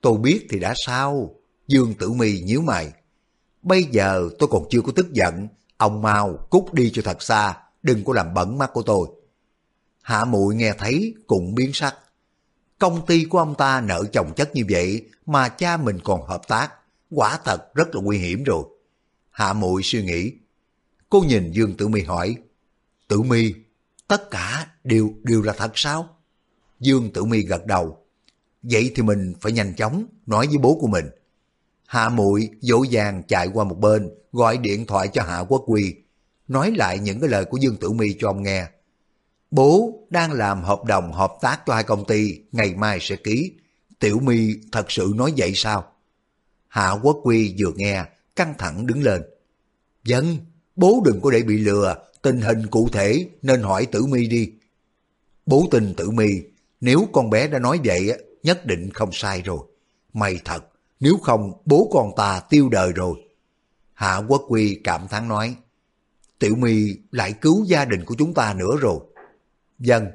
Tôi biết thì đã sao? Dương Tử Mi nhíu mày. Bây giờ tôi còn chưa có tức giận, ông mau cút đi cho thật xa, đừng có làm bẩn mắt của tôi. Hạ muội nghe thấy cũng biến sắc. Công ty của ông ta nợ chồng chất như vậy mà cha mình còn hợp tác, quả thật rất là nguy hiểm rồi. Hạ muội suy nghĩ. Cô nhìn Dương Tử Mi hỏi, Tử Mi, tất cả đều đều là thật sao? Dương Tử Mi gật đầu. Vậy thì mình phải nhanh chóng nói với bố của mình. Hạ muội dỗ dàng chạy qua một bên, gọi điện thoại cho Hạ Quốc Quy, nói lại những cái lời của Dương Tử Mi cho ông nghe. Bố đang làm hợp đồng hợp tác cho hai công ty, ngày mai sẽ ký. Tiểu Mi thật sự nói vậy sao? Hạ Quốc Quy vừa nghe, căng thẳng đứng lên. Dân, bố đừng có để bị lừa, tình hình cụ thể nên hỏi Tử Mi đi. Bố tin Tử Mi, nếu con bé đã nói vậy nhất định không sai rồi. May thật, nếu không bố con ta tiêu đời rồi. Hạ Quốc Quy cảm thán nói, Tiểu My lại cứu gia đình của chúng ta nữa rồi. Dân,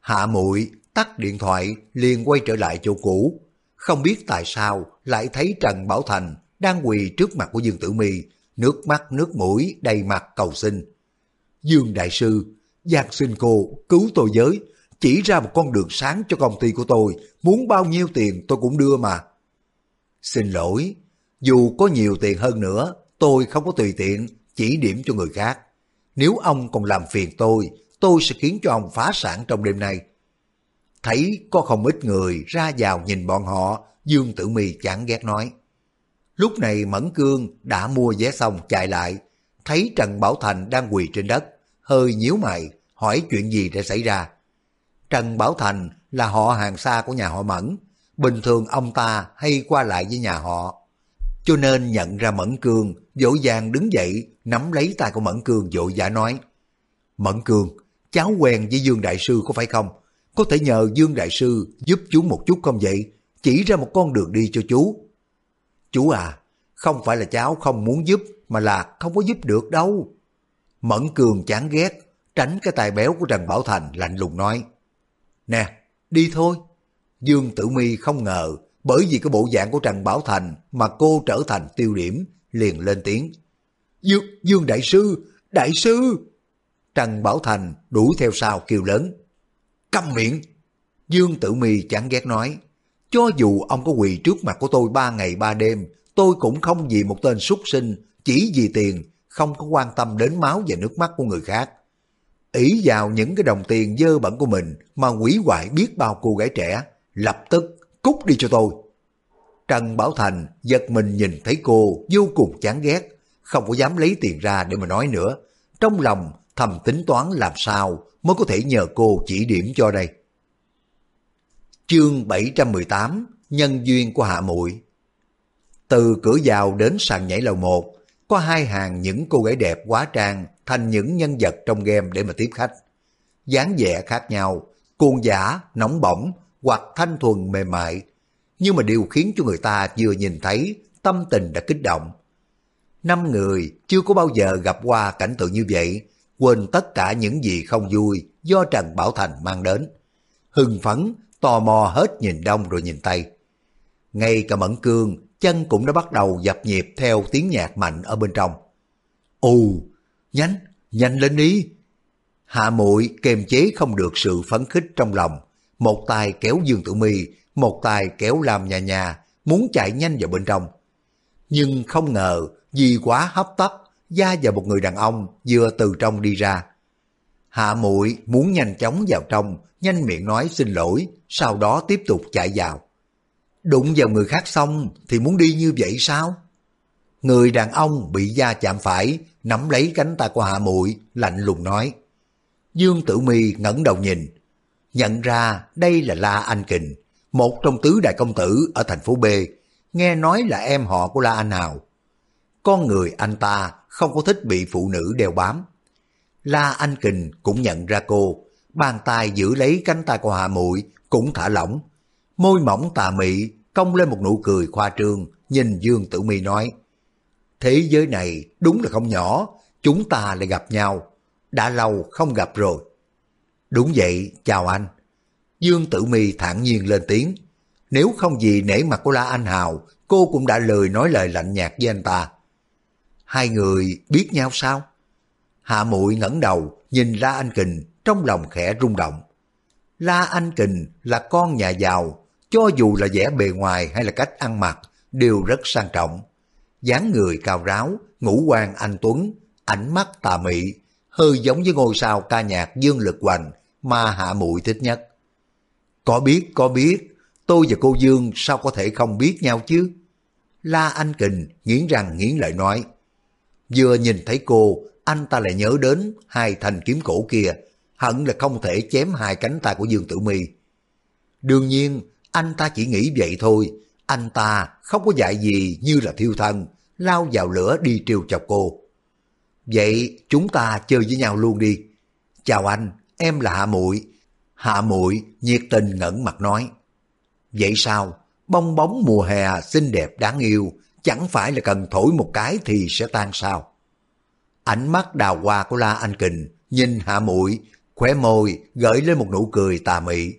Hạ muội tắt điện thoại liền quay trở lại chỗ cũ. Không biết tại sao lại thấy Trần Bảo Thành đang quỳ trước mặt của Dương Tử My, nước mắt nước mũi đầy mặt cầu xin. Dương Đại Sư, giang xin cô cứu tôi giới chỉ ra một con đường sáng cho công ty của tôi, muốn bao nhiêu tiền tôi cũng đưa mà. Xin lỗi, dù có nhiều tiền hơn nữa, tôi không có tùy tiện chỉ điểm cho người khác. Nếu ông còn làm phiền tôi, tôi sẽ khiến cho ông phá sản trong đêm nay. Thấy có không ít người ra vào nhìn bọn họ, Dương Tử Mi chán ghét nói. Lúc này Mẫn Cương đã mua vé xong chạy lại, thấy Trần Bảo Thành đang quỳ trên đất, hơi nhíu mày, hỏi chuyện gì đã xảy ra. Trần Bảo Thành là họ hàng xa của nhà họ Mẫn, bình thường ông ta hay qua lại với nhà họ. Cho nên nhận ra Mẫn Cương, dỗ dàng đứng dậy, nắm lấy tay của Mẫn Cương dội giả nói. Mẫn Cương, cháu quen với Dương Đại Sư có phải không? Có thể nhờ Dương Đại Sư giúp chú một chút không vậy? Chỉ ra một con đường đi cho chú. Chú à, không phải là cháu không muốn giúp, mà là không có giúp được đâu. Mẫn Cường chán ghét, tránh cái tài béo của Trần Bảo Thành lạnh lùng nói. Nè, đi thôi. Dương Tử Mi không ngờ bởi vì cái bộ dạng của Trần Bảo Thành mà cô trở thành tiêu điểm, liền lên tiếng. Dương, Dương Đại Sư, Đại Sư! Trần Bảo Thành đuổi theo sau kêu lớn. Câm miệng! Dương Tử Mi chẳng ghét nói. Cho dù ông có quỳ trước mặt của tôi ba ngày ba đêm, tôi cũng không vì một tên súc sinh, chỉ vì tiền, không có quan tâm đến máu và nước mắt của người khác. Ý vào những cái đồng tiền dơ bẩn của mình mà quỷ hoại biết bao cô gái trẻ, lập tức cút đi cho tôi. Trần Bảo Thành giật mình nhìn thấy cô vô cùng chán ghét, không có dám lấy tiền ra để mà nói nữa. Trong lòng thầm tính toán làm sao mới có thể nhờ cô chỉ điểm cho đây. Chương 718 Nhân duyên của Hạ muội Từ cửa vào đến sàn nhảy lầu 1, có hai hàng những cô gái đẹp quá trang thành những nhân vật trong game để mà tiếp khách. dáng vẻ khác nhau, cuồng giả, nóng bỏng hoặc thanh thuần mềm mại, nhưng mà điều khiến cho người ta vừa nhìn thấy tâm tình đã kích động. Năm người chưa có bao giờ gặp qua cảnh tượng như vậy, quên tất cả những gì không vui do Trần Bảo Thành mang đến. Hưng phấn, tò mò hết nhìn đông rồi nhìn tây. Ngay cả Mẫn Cương, chân cũng đã bắt đầu dập nhịp theo tiếng nhạc mạnh ở bên trong. Ồ, nhanh, nhanh lên đi. Hạ muội kềm chế không được sự phấn khích trong lòng, một tay kéo Dương Tử Mi, một tay kéo làm nhà nhà, muốn chạy nhanh vào bên trong. Nhưng không ngờ, vì quá hấp tấp, da vào một người đàn ông vừa từ trong đi ra. Hạ muội muốn nhanh chóng vào trong, nhanh miệng nói xin lỗi, sau đó tiếp tục chạy vào. Đụng vào người khác xong thì muốn đi như vậy sao? Người đàn ông bị da chạm phải, nắm lấy cánh tay của Hạ muội lạnh lùng nói. Dương Tử Mi ngẩng đầu nhìn, nhận ra đây là La Anh Kình, một trong tứ đại công tử ở thành phố B, nghe nói là em họ của La Anh Hào. Con người anh ta không có thích bị phụ nữ đeo bám. La Anh Kình cũng nhận ra cô, bàn tay giữ lấy cánh tay của Hạ Muội cũng thả lỏng, môi mỏng tà mị cong lên một nụ cười khoa trương, nhìn Dương Tử Mi nói: thế giới này đúng là không nhỏ, chúng ta lại gặp nhau, đã lâu không gặp rồi. Đúng vậy, chào anh. Dương Tử Mi thản nhiên lên tiếng. Nếu không vì nể mặt của La Anh Hào, cô cũng đã lời nói lời lạnh nhạt với anh ta. Hai người biết nhau sao? Hạ muội ngẩng đầu, nhìn La Anh Kình, trong lòng khẽ rung động. La Anh Kình là con nhà giàu, cho dù là vẻ bề ngoài hay là cách ăn mặc, đều rất sang trọng. dáng người cao ráo, ngũ quan anh Tuấn, ánh mắt tà mị, hơi giống với ngôi sao ca nhạc Dương Lực Hoành mà Hạ Muội thích nhất. Có biết, có biết, tôi và cô Dương sao có thể không biết nhau chứ? La Anh Kình nghiến răng nghiến lợi nói. Vừa nhìn thấy cô, anh ta lại nhớ đến hai thanh kiếm cổ kia, hận là không thể chém hai cánh tay của Dương Tử Mi. Đương nhiên, anh ta chỉ nghĩ vậy thôi, anh ta không có dạy gì như là thiêu thân, lao vào lửa đi trêu chọc cô. Vậy chúng ta chơi với nhau luôn đi. Chào anh, em là Hạ Muội. Hạ Muội nhiệt tình ngẩn mặt nói. Vậy sao? Bong bóng mùa hè xinh đẹp đáng yêu, chẳng phải là cần thổi một cái thì sẽ tan sao? Ánh mắt đào hoa của La Anh Kình nhìn Hạ Muội, khóe môi gợi lên một nụ cười tà mị.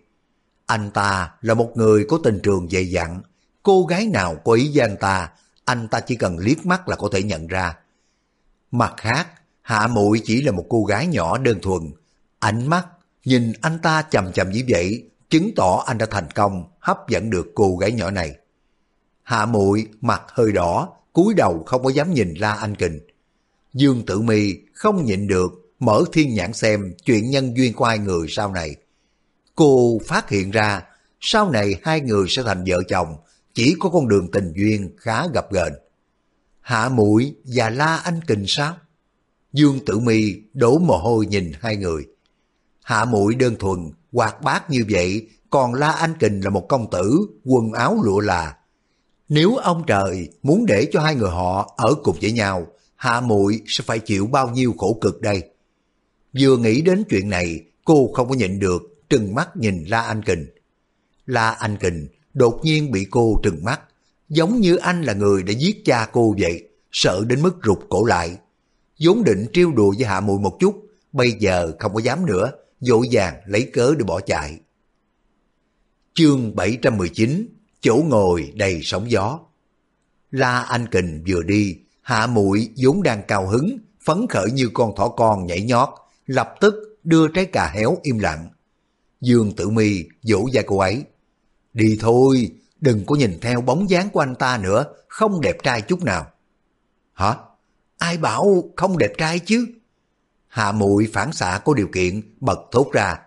Anh ta là một người có tình trường dày dặn, cô gái nào có ý với anh ta, anh ta chỉ cần liếc mắt là có thể nhận ra. Mặt khác, Hạ Muội chỉ là một cô gái nhỏ đơn thuần, ánh mắt nhìn anh ta chầm chầm như vậy, chứng tỏ anh đã thành công hấp dẫn được cô gái nhỏ này. Hạ Muội mặt hơi đỏ, cúi đầu không có dám nhìn La Anh Kình. Dương Tử Mi không nhịn được, mở thiên nhãn xem chuyện nhân duyên của hai người sau này. Cô phát hiện ra, sau này hai người sẽ thành vợ chồng, chỉ có con đường tình duyên khá gập ghềnh. Hạ Muội và La Anh Kình sao? Dương Tử Mi đổ mồ hôi nhìn hai người. Hạ Muội đơn thuần, hoạt bát như vậy, còn La Anh Kình là một công tử, quần áo lụa là. Nếu ông trời muốn để cho hai người họ ở cùng với nhau, Hạ Muội sẽ phải chịu bao nhiêu khổ cực đây? Vừa nghĩ đến chuyện này, cô không có nhịn được, trừng mắt nhìn La Anh Kình. La Anh Kình đột nhiên bị cô trừng mắt, giống như anh là người đã giết cha cô vậy, sợ đến mức rụt cổ lại. vốn định trêu đùa với Hạ Mùi một chút, bây giờ không có dám nữa, dội vàng lấy cớ để bỏ chạy. Chương 719 Chỗ ngồi đầy sóng gió La Anh Kình vừa đi, Hạ Muội vốn đang cao hứng, phấn khởi như con thỏ con nhảy nhót, lập tức đưa trái cà héo im lặng. Dương Tử Mi dỗ vai cô ấy. Đi thôi, đừng có nhìn theo bóng dáng của anh ta nữa, không đẹp trai chút nào. Hả? Ai bảo không đẹp trai chứ? Hạ Muội phản xạ có điều kiện, bật thốt ra.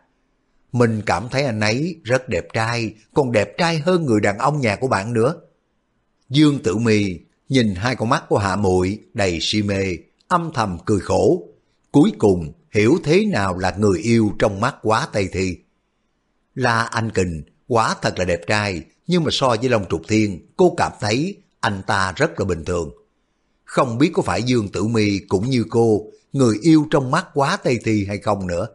Mình cảm thấy anh ấy rất đẹp trai, còn đẹp trai hơn người đàn ông nhà của bạn nữa. Dương Tử Mi nhìn hai con mắt của Hạ Muội đầy si mê, âm thầm cười khổ. Cuối cùng hiểu thế nào là người yêu trong mắt quá Tây Thi. La Anh Kình Quả thật là đẹp trai, nhưng mà so với Long Trục Thiên, cô cảm thấy anh ta rất là bình thường. Không biết có phải Dương Tử Mi cũng như cô, người yêu trong mắt quá Tây Thi hay không nữa.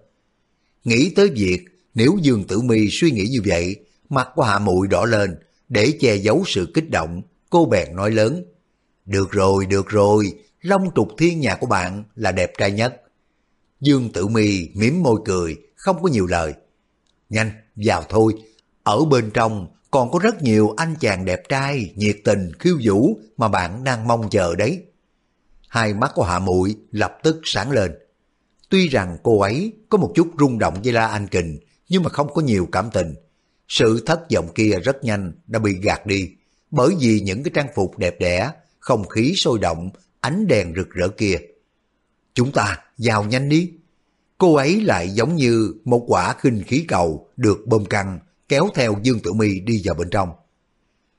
Nghĩ tới việc nếu Dương Tử Mi suy nghĩ như vậy, mặt của Hạ Mụi đỏ lên, để che giấu sự kích động, cô bèn nói lớn. Được rồi, được rồi, Long Trục Thiên nhà của bạn là đẹp trai nhất. Dương Tử Mi mím môi cười, không có nhiều lời. Nhanh, vào thôi, ở bên trong còn có rất nhiều anh chàng đẹp trai, nhiệt tình, khiêu vũ mà bạn đang mong chờ đấy. Hai mắt của Hạ Muội lập tức sáng lên. Tuy rằng cô ấy có một chút rung động với La Anh Kình, nhưng mà không có nhiều cảm tình. Sự thất vọng kia rất nhanh đã bị gạt đi, bởi vì những cái trang phục đẹp đẽ, không khí sôi động, ánh đèn rực rỡ kia. Chúng ta vào nhanh đi. Cô ấy lại giống như một quả khinh khí cầu được bơm căng, kéo theo Dương Tử Mi đi vào bên trong.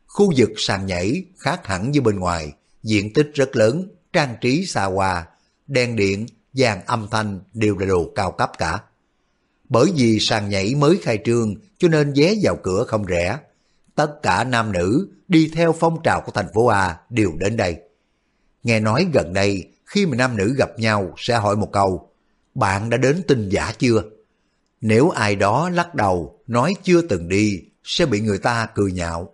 Khu vực sàn nhảy khác hẳn với bên ngoài, diện tích rất lớn, trang trí xa hoa, đèn điện, dàn âm thanh đều là đồ cao cấp cả. Bởi vì sàn nhảy mới khai trương cho nên vé vào cửa không rẻ. Tất cả nam nữ đi theo phong trào của thành phố A đều đến đây. Nghe nói gần đây khi mà nam nữ gặp nhau sẽ hỏi một câu Bạn đã đến tinh giả chưa? Nếu ai đó lắc đầu, nói chưa từng đi, sẽ bị người ta cười nhạo.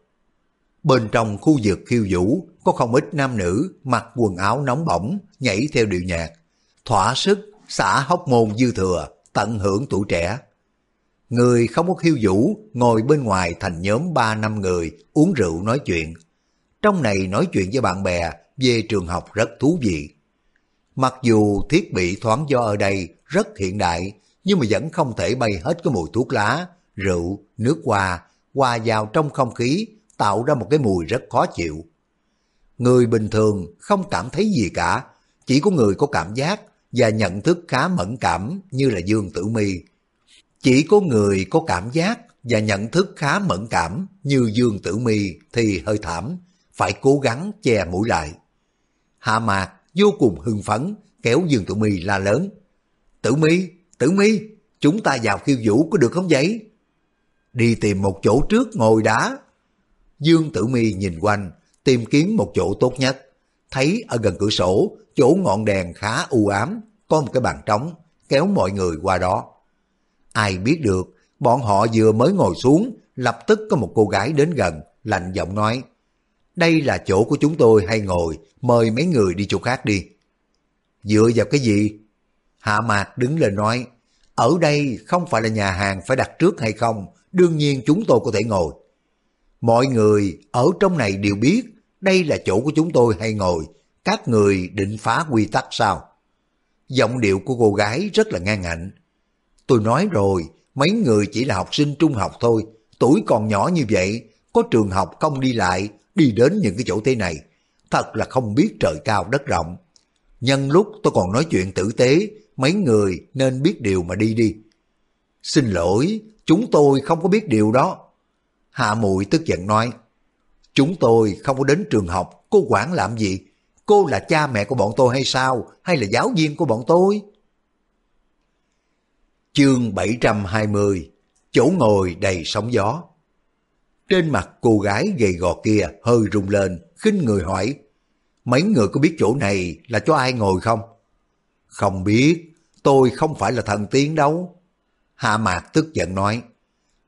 Bên trong khu vực khiêu vũ, có không ít nam nữ mặc quần áo nóng bỏng, nhảy theo điệu nhạc. Thỏa sức, xả hóc môn dư thừa, tận hưởng tuổi trẻ. Người không có khiêu vũ, ngồi bên ngoài thành nhóm 3 năm người, uống rượu nói chuyện. Trong này nói chuyện với bạn bè, về trường học rất thú vị. Mặc dù thiết bị thoáng gió ở đây rất hiện đại nhưng mà vẫn không thể bay hết cái mùi thuốc lá, rượu, nước hoa hòa vào trong không khí tạo ra một cái mùi rất khó chịu. Người bình thường không cảm thấy gì cả, chỉ có người có cảm giác và nhận thức khá mẫn cảm như là Dương Tử Mi. Chỉ có người có cảm giác và nhận thức khá mẫn cảm như Dương Tử Mi thì hơi thảm, phải cố gắng che mũi lại. Hạ Mạc vô cùng hưng phấn kéo Dương Tử Mi la lớn. Tử Mi, Tử Mi, chúng ta vào khiêu vũ có được không vậy? Đi tìm một chỗ trước ngồi đã. Dương Tử Mi nhìn quanh, tìm kiếm một chỗ tốt nhất. Thấy ở gần cửa sổ, chỗ ngọn đèn khá u ám, có một cái bàn trống, kéo mọi người qua đó. Ai biết được, bọn họ vừa mới ngồi xuống, lập tức có một cô gái đến gần, lạnh giọng nói, đây là chỗ của chúng tôi hay ngồi, mời mấy người đi chỗ khác đi. Dựa vào cái gì? Hạ Mạc đứng lên nói, ở đây không phải là nhà hàng phải đặt trước hay không, đương nhiên chúng tôi có thể ngồi. Mọi người ở trong này đều biết đây là chỗ của chúng tôi hay ngồi, các người định phá quy tắc sao? Giọng điệu của cô gái rất là ngang ngạnh. Tôi nói rồi, mấy người chỉ là học sinh trung học thôi, tuổi còn nhỏ như vậy, có trường học không đi lại, đi đến những cái chỗ thế này. Thật là không biết trời cao đất rộng. Nhân lúc tôi còn nói chuyện tử tế, mấy người nên biết điều mà đi đi. Xin lỗi, chúng tôi không có biết điều đó. Hạ Mùi tức giận nói, chúng tôi không có đến trường học, cô quản làm gì? Cô là cha mẹ của bọn tôi hay sao? Hay là giáo viên của bọn tôi? Chương 720 Chỗ ngồi đầy sóng gió Trên mặt cô gái gầy gò kia hơi rung lên, khinh người hỏi Mấy người có biết chỗ này là cho ai ngồi không? Không biết, tôi không phải là thần tiên đâu. Hạ Mạc tức giận nói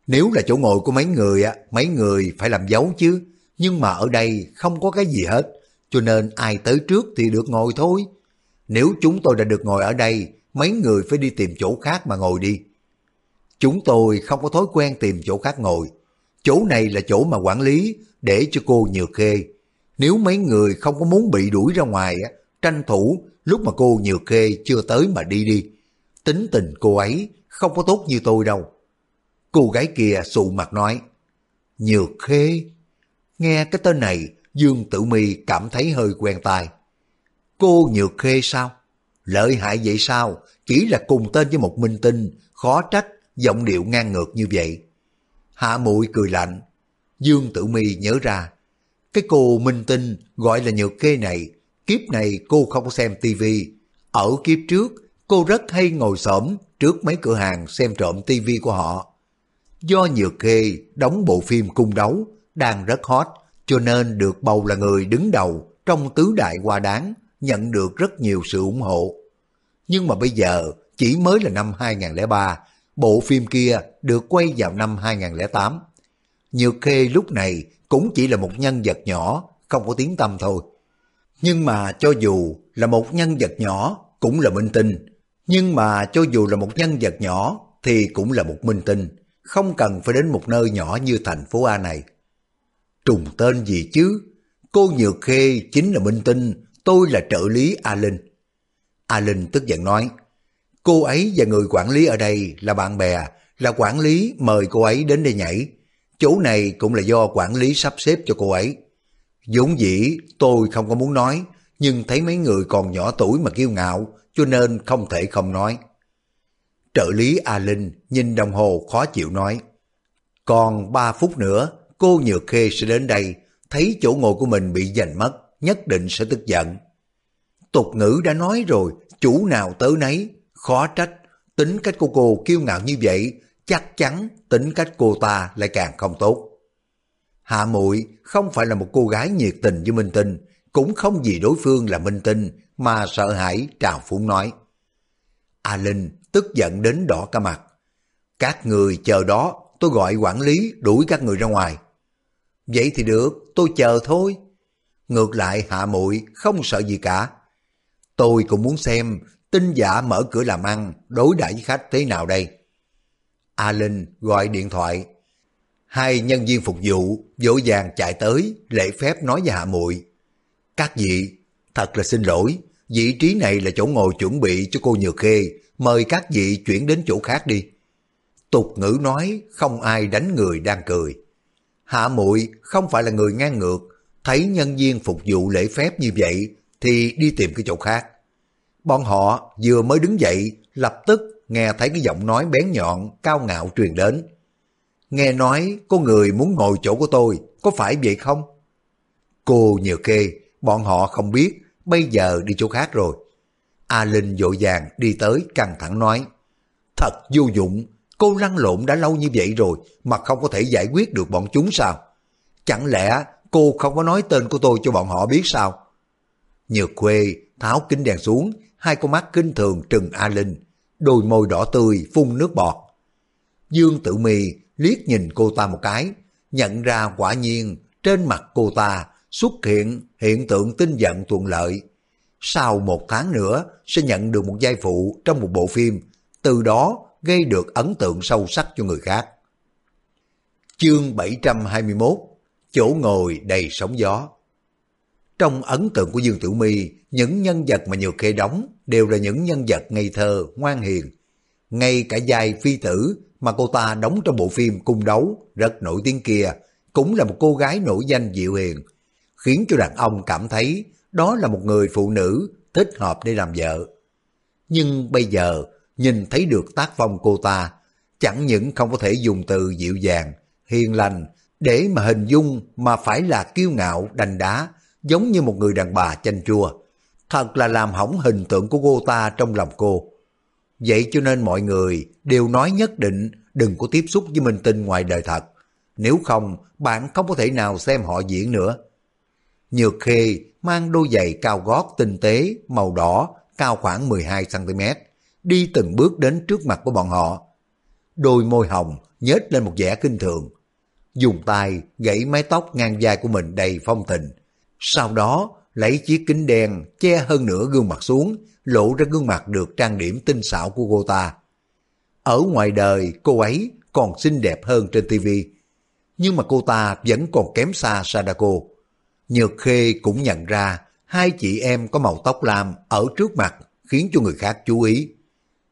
Nếu là chỗ ngồi của mấy người, á, mấy người phải làm dấu chứ Nhưng mà ở đây không có cái gì hết cho nên ai tới trước thì được ngồi thôi. Nếu chúng tôi đã được ngồi ở đây, mấy người phải đi tìm chỗ khác mà ngồi đi. Chúng tôi không có thói quen tìm chỗ khác ngồi. Chỗ này là chỗ mà quản lý để cho cô Nhược Khê. Nếu mấy người không có muốn bị đuổi ra ngoài, tranh thủ lúc mà cô Nhược Khê chưa tới mà đi đi. Tính tình cô ấy không có tốt như tôi đâu. Cô gái kia sụ mặt nói, Nhược Khê, nghe cái tên này Dương Tử Mi cảm thấy hơi quen tai. Cô Nhược Khê sao? Lợi hại vậy sao? Chỉ là cùng tên với một minh tinh, khó trách, giọng điệu ngang ngược như vậy. Hạ Muội cười lạnh. Dương Tử Mi nhớ ra, cái cô minh tinh gọi là Nhược kê này, kiếp này cô không xem tivi. Ở kiếp trước, cô rất hay ngồi xổm trước mấy cửa hàng xem trộm tivi của họ. Do Nhược kê đóng bộ phim cung đấu đang rất hot cho nên được bầu là người đứng đầu trong tứ đại hoa đáng nhận được rất nhiều sự ủng hộ. Nhưng mà bây giờ chỉ mới là năm 2003, bộ phim kia được quay vào năm 2008. Nhược Khê lúc này cũng chỉ là một nhân vật nhỏ, không có tiếng tâm thôi. Nhưng mà cho dù là một nhân vật nhỏ cũng là minh tinh, nhưng mà cho dù là một nhân vật nhỏ thì cũng là một minh tinh, không cần phải đến một nơi nhỏ như thành phố A này. Trùng tên gì chứ? Cô Nhược Khê chính là minh tinh, tôi là trợ lý A Linh. A Linh tức giận nói, cô ấy và người quản lý ở đây là bạn bè, là quản lý mời cô ấy đến đây nhảy. Chỗ này cũng là do quản lý sắp xếp cho cô ấy. dũng dĩ tôi không có muốn nói, nhưng thấy mấy người còn nhỏ tuổi mà kiêu ngạo, cho nên không thể không nói. Trợ lý A Linh nhìn đồng hồ khó chịu nói, còn 3 phút nữa cô Nhược Khê sẽ đến đây, thấy chỗ ngồi của mình bị giành mất, nhất định sẽ tức giận. Tục ngữ đã nói rồi, chủ nào tới nấy, khó trách, tính cách của cô kiêu ngạo như vậy, chắc chắn tính cách cô ta lại càng không tốt. Hạ muội không phải là một cô gái nhiệt tình với Minh Tinh, cũng không vì đối phương là Minh Tinh mà sợ hãi trào phúng nói. A Linh tức giận đến đỏ cả mặt. Các người chờ đó, tôi gọi quản lý đuổi các người ra ngoài. Vậy thì được, tôi chờ thôi. Ngược lại hạ muội không sợ gì cả. Tôi cũng muốn xem tinh giả mở cửa làm ăn đối đãi với khách thế nào đây. A Linh gọi điện thoại. Hai nhân viên phục vụ dỗ dàng chạy tới lễ phép nói với hạ muội Các vị, thật là xin lỗi, vị trí này là chỗ ngồi chuẩn bị cho cô Nhược Khê, mời các vị chuyển đến chỗ khác đi. Tục ngữ nói không ai đánh người đang cười. Hạ muội không phải là người ngang ngược, thấy nhân viên phục vụ lễ phép như vậy thì đi tìm cái chỗ khác. Bọn họ vừa mới đứng dậy, lập tức nghe thấy cái giọng nói bén nhọn, cao ngạo truyền đến. Nghe nói có người muốn ngồi chỗ của tôi, có phải vậy không? Cô nhờ kê, bọn họ không biết, bây giờ đi chỗ khác rồi. A Linh dội vàng đi tới căng thẳng nói, thật vô dụng, cô lăn lộn đã lâu như vậy rồi mà không có thể giải quyết được bọn chúng sao? Chẳng lẽ cô không có nói tên của tôi cho bọn họ biết sao? Nhược khuê tháo kính đèn xuống, hai con mắt kinh thường trừng A Linh, đôi môi đỏ tươi phun nước bọt. Dương Tử Mì liếc nhìn cô ta một cái, nhận ra quả nhiên trên mặt cô ta xuất hiện hiện tượng tinh giận thuận lợi. Sau một tháng nữa sẽ nhận được một giai phụ trong một bộ phim, từ đó gây được ấn tượng sâu sắc cho người khác. Chương 721 Chỗ ngồi đầy sóng gió trong ấn tượng của Dương Tử Mi, những nhân vật mà Nhược Khê đóng đều là những nhân vật ngây thơ, ngoan hiền. Ngay cả giai phi tử mà cô ta đóng trong bộ phim Cung Đấu rất nổi tiếng kia, cũng là một cô gái nổi danh dịu hiền, khiến cho đàn ông cảm thấy đó là một người phụ nữ thích hợp để làm vợ. Nhưng bây giờ, nhìn thấy được tác phong cô ta, chẳng những không có thể dùng từ dịu dàng, hiền lành, để mà hình dung mà phải là kiêu ngạo, đành đá, giống như một người đàn bà chanh chua. Thật là làm hỏng hình tượng của cô ta trong lòng cô. Vậy cho nên mọi người đều nói nhất định đừng có tiếp xúc với minh tinh ngoài đời thật. Nếu không, bạn không có thể nào xem họ diễn nữa. Nhược Khê mang đôi giày cao gót tinh tế, màu đỏ, cao khoảng 12cm, đi từng bước đến trước mặt của bọn họ. Đôi môi hồng nhếch lên một vẻ kinh thường. Dùng tay gãy mái tóc ngang vai của mình đầy phong tình. Sau đó lấy chiếc kính đen che hơn nửa gương mặt xuống, lộ ra gương mặt được trang điểm tinh xảo của cô ta. Ở ngoài đời cô ấy còn xinh đẹp hơn trên tivi nhưng mà cô ta vẫn còn kém xa Sadako. Nhược Khê cũng nhận ra hai chị em có màu tóc lam ở trước mặt khiến cho người khác chú ý.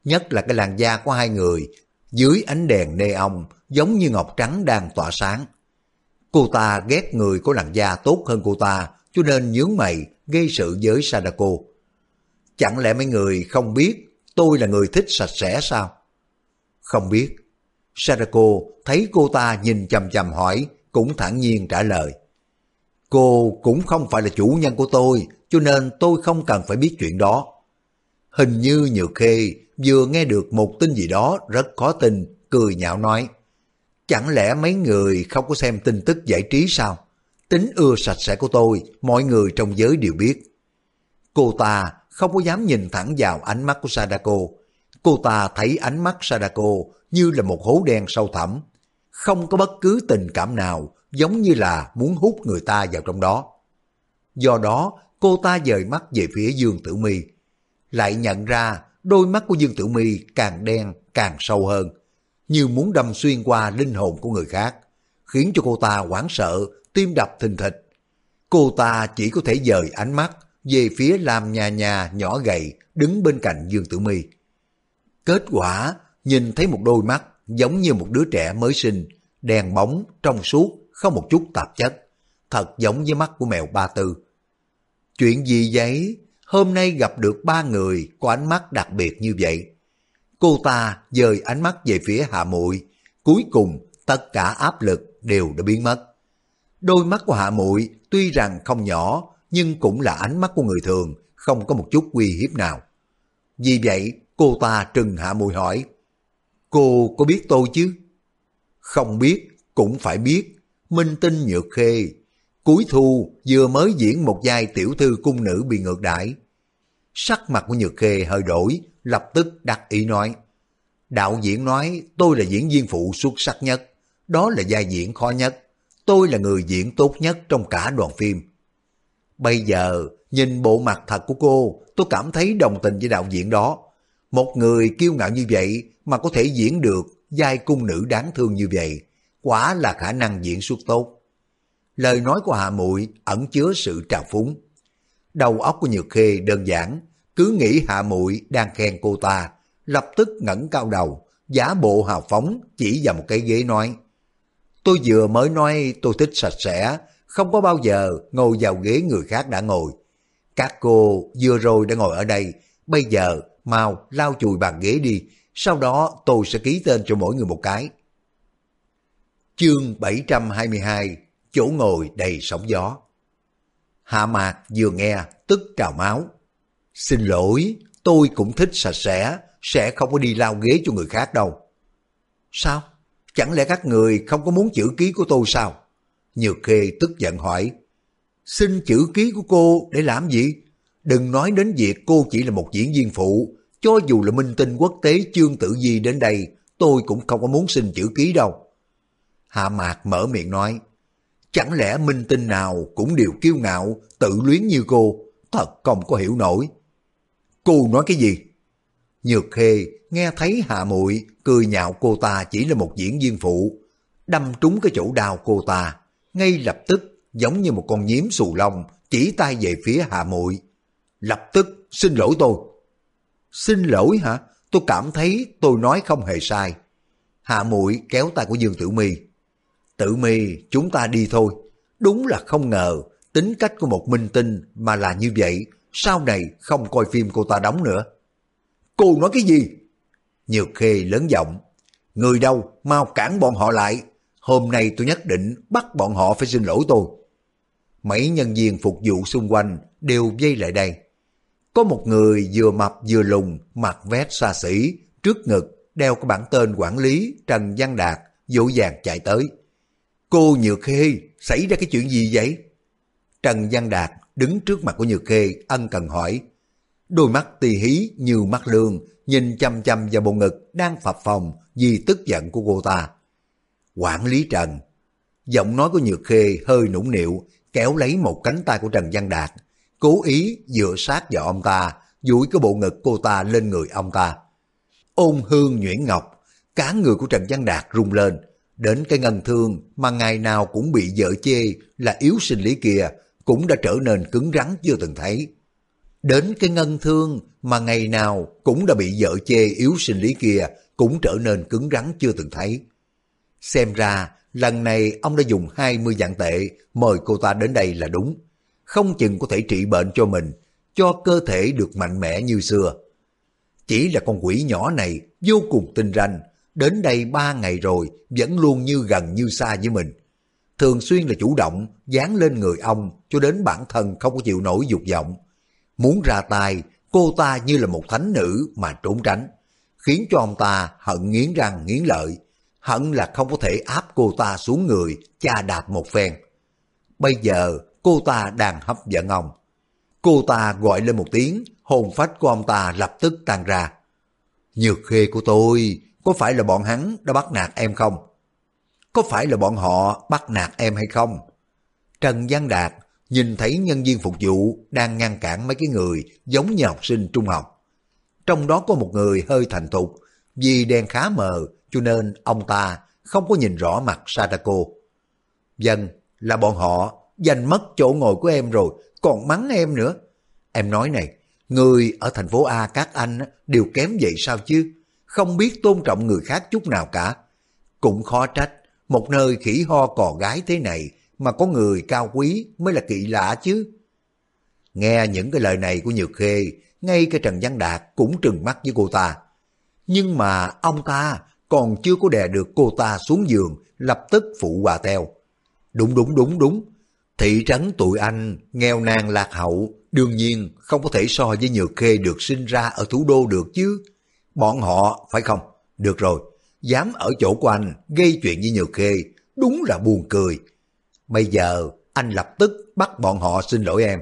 Nhất là cái làn da của hai người dưới ánh đèn nê ong giống như ngọc trắng đang tỏa sáng. Cô ta ghét người có làn da tốt hơn cô ta cho nên nhướng mày gây sự với Sadako. Chẳng lẽ mấy người không biết tôi là người thích sạch sẽ sao? Không biết. Sadako thấy cô ta nhìn chầm chầm hỏi, cũng thản nhiên trả lời. Cô cũng không phải là chủ nhân của tôi, cho nên tôi không cần phải biết chuyện đó. Hình như Nhược Khê vừa nghe được một tin gì đó rất khó tin, cười nhạo nói. Chẳng lẽ mấy người không có xem tin tức giải trí sao? Tính ưa sạch sẽ của tôi, mọi người trong giới đều biết. Cô ta không có dám nhìn thẳng vào ánh mắt của Sadako. Cô ta thấy ánh mắt Sadako như là một hố đen sâu thẳm. Không có bất cứ tình cảm nào giống như là muốn hút người ta vào trong đó. Do đó, cô ta dời mắt về phía Dương Tử Mi, lại nhận ra đôi mắt của Dương Tử Mi càng đen càng sâu hơn, như muốn đâm xuyên qua linh hồn của người khác, khiến cho cô ta hoảng sợ, tim đập thình thịch. Cô ta chỉ có thể dời ánh mắt về phía làm nhà nhà nhỏ gầy đứng bên cạnh Dương Tử Mi. Kết quả, nhìn thấy một đôi mắt giống như một đứa trẻ mới sinh, đèn bóng, trong suốt, không một chút tạp chất, thật giống với mắt của mèo ba tư. Chuyện gì vậy? Hôm nay gặp được ba người có ánh mắt đặc biệt như vậy. Cô ta dời ánh mắt về phía hạ muội cuối cùng tất cả áp lực đều đã biến mất. Đôi mắt của hạ muội tuy rằng không nhỏ nhưng cũng là ánh mắt của người thường, không có một chút uy hiếp nào. Vì vậy, cô ta trừng hạ muội hỏi, cô có biết tôi chứ? Không biết, cũng phải biết, minh tinh nhược khê. Cuối thu vừa mới diễn một giai tiểu thư cung nữ bị ngược đãi. Sắc mặt của nhược khê hơi đổi, lập tức đặt ý nói. Đạo diễn nói tôi là diễn viên phụ xuất sắc nhất, đó là vai diễn khó nhất. Tôi là người diễn tốt nhất trong cả đoàn phim. Bây giờ, nhìn bộ mặt thật của cô, tôi cảm thấy đồng tình với đạo diễn đó. Một người kiêu ngạo như vậy mà có thể diễn được giai cung nữ đáng thương như vậy, quả là khả năng diễn xuất tốt. Lời nói của Hà Muội ẩn chứa sự trào phúng. Đầu óc của Nhược Khê đơn giản, cứ nghĩ Hạ Muội đang khen cô ta, lập tức ngẩng cao đầu, giả bộ hào phóng chỉ vào một cái ghế nói. Tôi vừa mới nói tôi thích sạch sẽ, không có bao giờ ngồi vào ghế người khác đã ngồi. Các cô vừa rồi đã ngồi ở đây, bây giờ mau lau chùi bàn ghế đi, sau đó tôi sẽ ký tên cho mỗi người một cái. Chương 722 Chỗ ngồi đầy sóng gió Hạ mạc vừa nghe tức trào máu. Xin lỗi, tôi cũng thích sạch sẽ, sẽ không có đi lao ghế cho người khác đâu. Sao? Chẳng lẽ các người không có muốn chữ ký của tôi sao? Nhược Khê tức giận hỏi. Xin chữ ký của cô để làm gì? Đừng nói đến việc cô chỉ là một diễn viên phụ. Cho dù là minh tinh quốc tế Trương Tử Di đến đây, tôi cũng không có muốn xin chữ ký đâu. Hạ Mạc mở miệng nói. Chẳng lẽ minh tinh nào cũng đều kiêu ngạo, tự luyến như cô, thật không có hiểu nổi. Cô nói cái gì? Nhược Khê nghe thấy Hạ Muội cười nhạo cô ta chỉ là một diễn viên phụ, đâm trúng cái chỗ đau cô ta, ngay lập tức giống như một con nhím xù lông chỉ tay về phía Hạ Muội. Lập tức xin lỗi tôi. Xin lỗi hả? Tôi cảm thấy tôi nói không hề sai. Hạ Muội kéo tay của Dương Tử Mi. Tử Mi, chúng ta đi thôi. Đúng là không ngờ, tính cách của một minh tinh mà là như vậy, sau này không coi phim cô ta đóng nữa. Cô nói cái gì? Nhược Khê lớn giọng. Người đâu, mau cản bọn họ lại. Hôm nay tôi nhất định bắt bọn họ phải xin lỗi tôi. Mấy nhân viên phục vụ xung quanh đều dây lại đây. Có một người vừa mập vừa lùn, mặc vest xa xỉ, trước ngực, đeo cái bản tên quản lý Trần Văn Đạt, dỗ dàng chạy tới. Cô Nhược Khê, xảy ra cái chuyện gì vậy? Trần Văn Đạt đứng trước mặt của Nhược Khê ân cần hỏi. Đôi mắt tì hí như mắt lương, nhìn chăm chăm vào bộ ngực đang phập phồng vì tức giận của cô ta. Quản lý Trần, giọng nói của Nhược Khê hơi nũng nịu, kéo lấy một cánh tay của Trần Văn Đạt, cố ý dựa sát vào ông ta, duỗi cái bộ ngực cô ta lên người ông ta. Ôn hương nhuyễn ngọc, cá người của Trần Văn Đạt rung lên, đến cái ngân thương mà ngày nào cũng bị vợ chê là yếu sinh lý kia, cũng đã trở nên cứng rắn chưa từng thấy. Đến cái ngân thương mà ngày nào cũng đã bị vợ chê yếu sinh lý kia cũng trở nên cứng rắn chưa từng thấy. Xem ra lần này ông đã dùng 20 dạng tệ mời cô ta đến đây là đúng. Không chừng có thể trị bệnh cho mình, cho cơ thể được mạnh mẽ như xưa. Chỉ là con quỷ nhỏ này vô cùng tinh ranh, đến đây ba ngày rồi vẫn luôn như gần như xa với mình. Thường xuyên là chủ động dán lên người ông cho đến bản thân không có chịu nổi dục vọng. Muốn ra tay, cô ta như là một thánh nữ mà trốn tránh, khiến cho ông ta hận nghiến răng nghiến lợi. hận là không có thể áp cô ta xuống người, cha đạp một phen. Bây giờ cô ta đang hấp dẫn ông. Cô ta gọi lên một tiếng, hồn phách của ông ta lập tức tan ra. Nhược khê của tôi, có phải là bọn hắn đã bắt nạt em không? Có phải là bọn họ bắt nạt em hay không? Trần Văn Đạt nhìn thấy nhân viên phục vụ đang ngăn cản mấy cái người giống như học sinh trung học. Trong đó có một người hơi thành thục, vì đèn khá mờ cho nên ông ta không có nhìn rõ mặt Sadako. Dân là bọn họ giành mất chỗ ngồi của em rồi, còn mắng em nữa. Em nói này, người ở thành phố A các anh đều kém vậy sao chứ? Không biết tôn trọng người khác chút nào cả. Cũng khó trách, một nơi khỉ ho cò gái thế này mà có người cao quý mới là kỳ lạ chứ. Nghe những cái lời này của Nhược Khê, ngay cái Trần Văn Đạt cũng trừng mắt với cô ta. Nhưng mà ông ta còn chưa có đè được cô ta xuống giường, lập tức phụ hòa theo. Đúng đúng đúng đúng, thị trấn tụi anh nghèo nàn lạc hậu, đương nhiên không có thể so với Nhược Khê được sinh ra ở thủ đô được chứ. Bọn họ, phải không? Được rồi, dám ở chỗ của anh gây chuyện với Nhược Khê, đúng là buồn cười. Bây giờ anh lập tức bắt bọn họ xin lỗi em.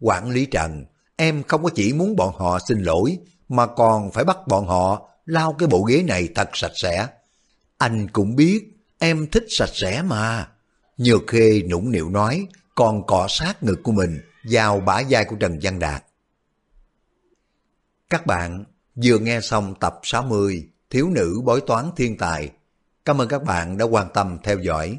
Quản lý Trần, em không có chỉ muốn bọn họ xin lỗi, mà còn phải bắt bọn họ lau cái bộ ghế này thật sạch sẽ. Anh cũng biết em thích sạch sẽ mà. Nhược khê nũng nịu nói, còn cọ sát ngực của mình vào bả vai của Trần Văn Đạt. Các bạn vừa nghe xong tập 60 Thiếu nữ bói toán thiên tài. Cảm ơn các bạn đã quan tâm theo dõi.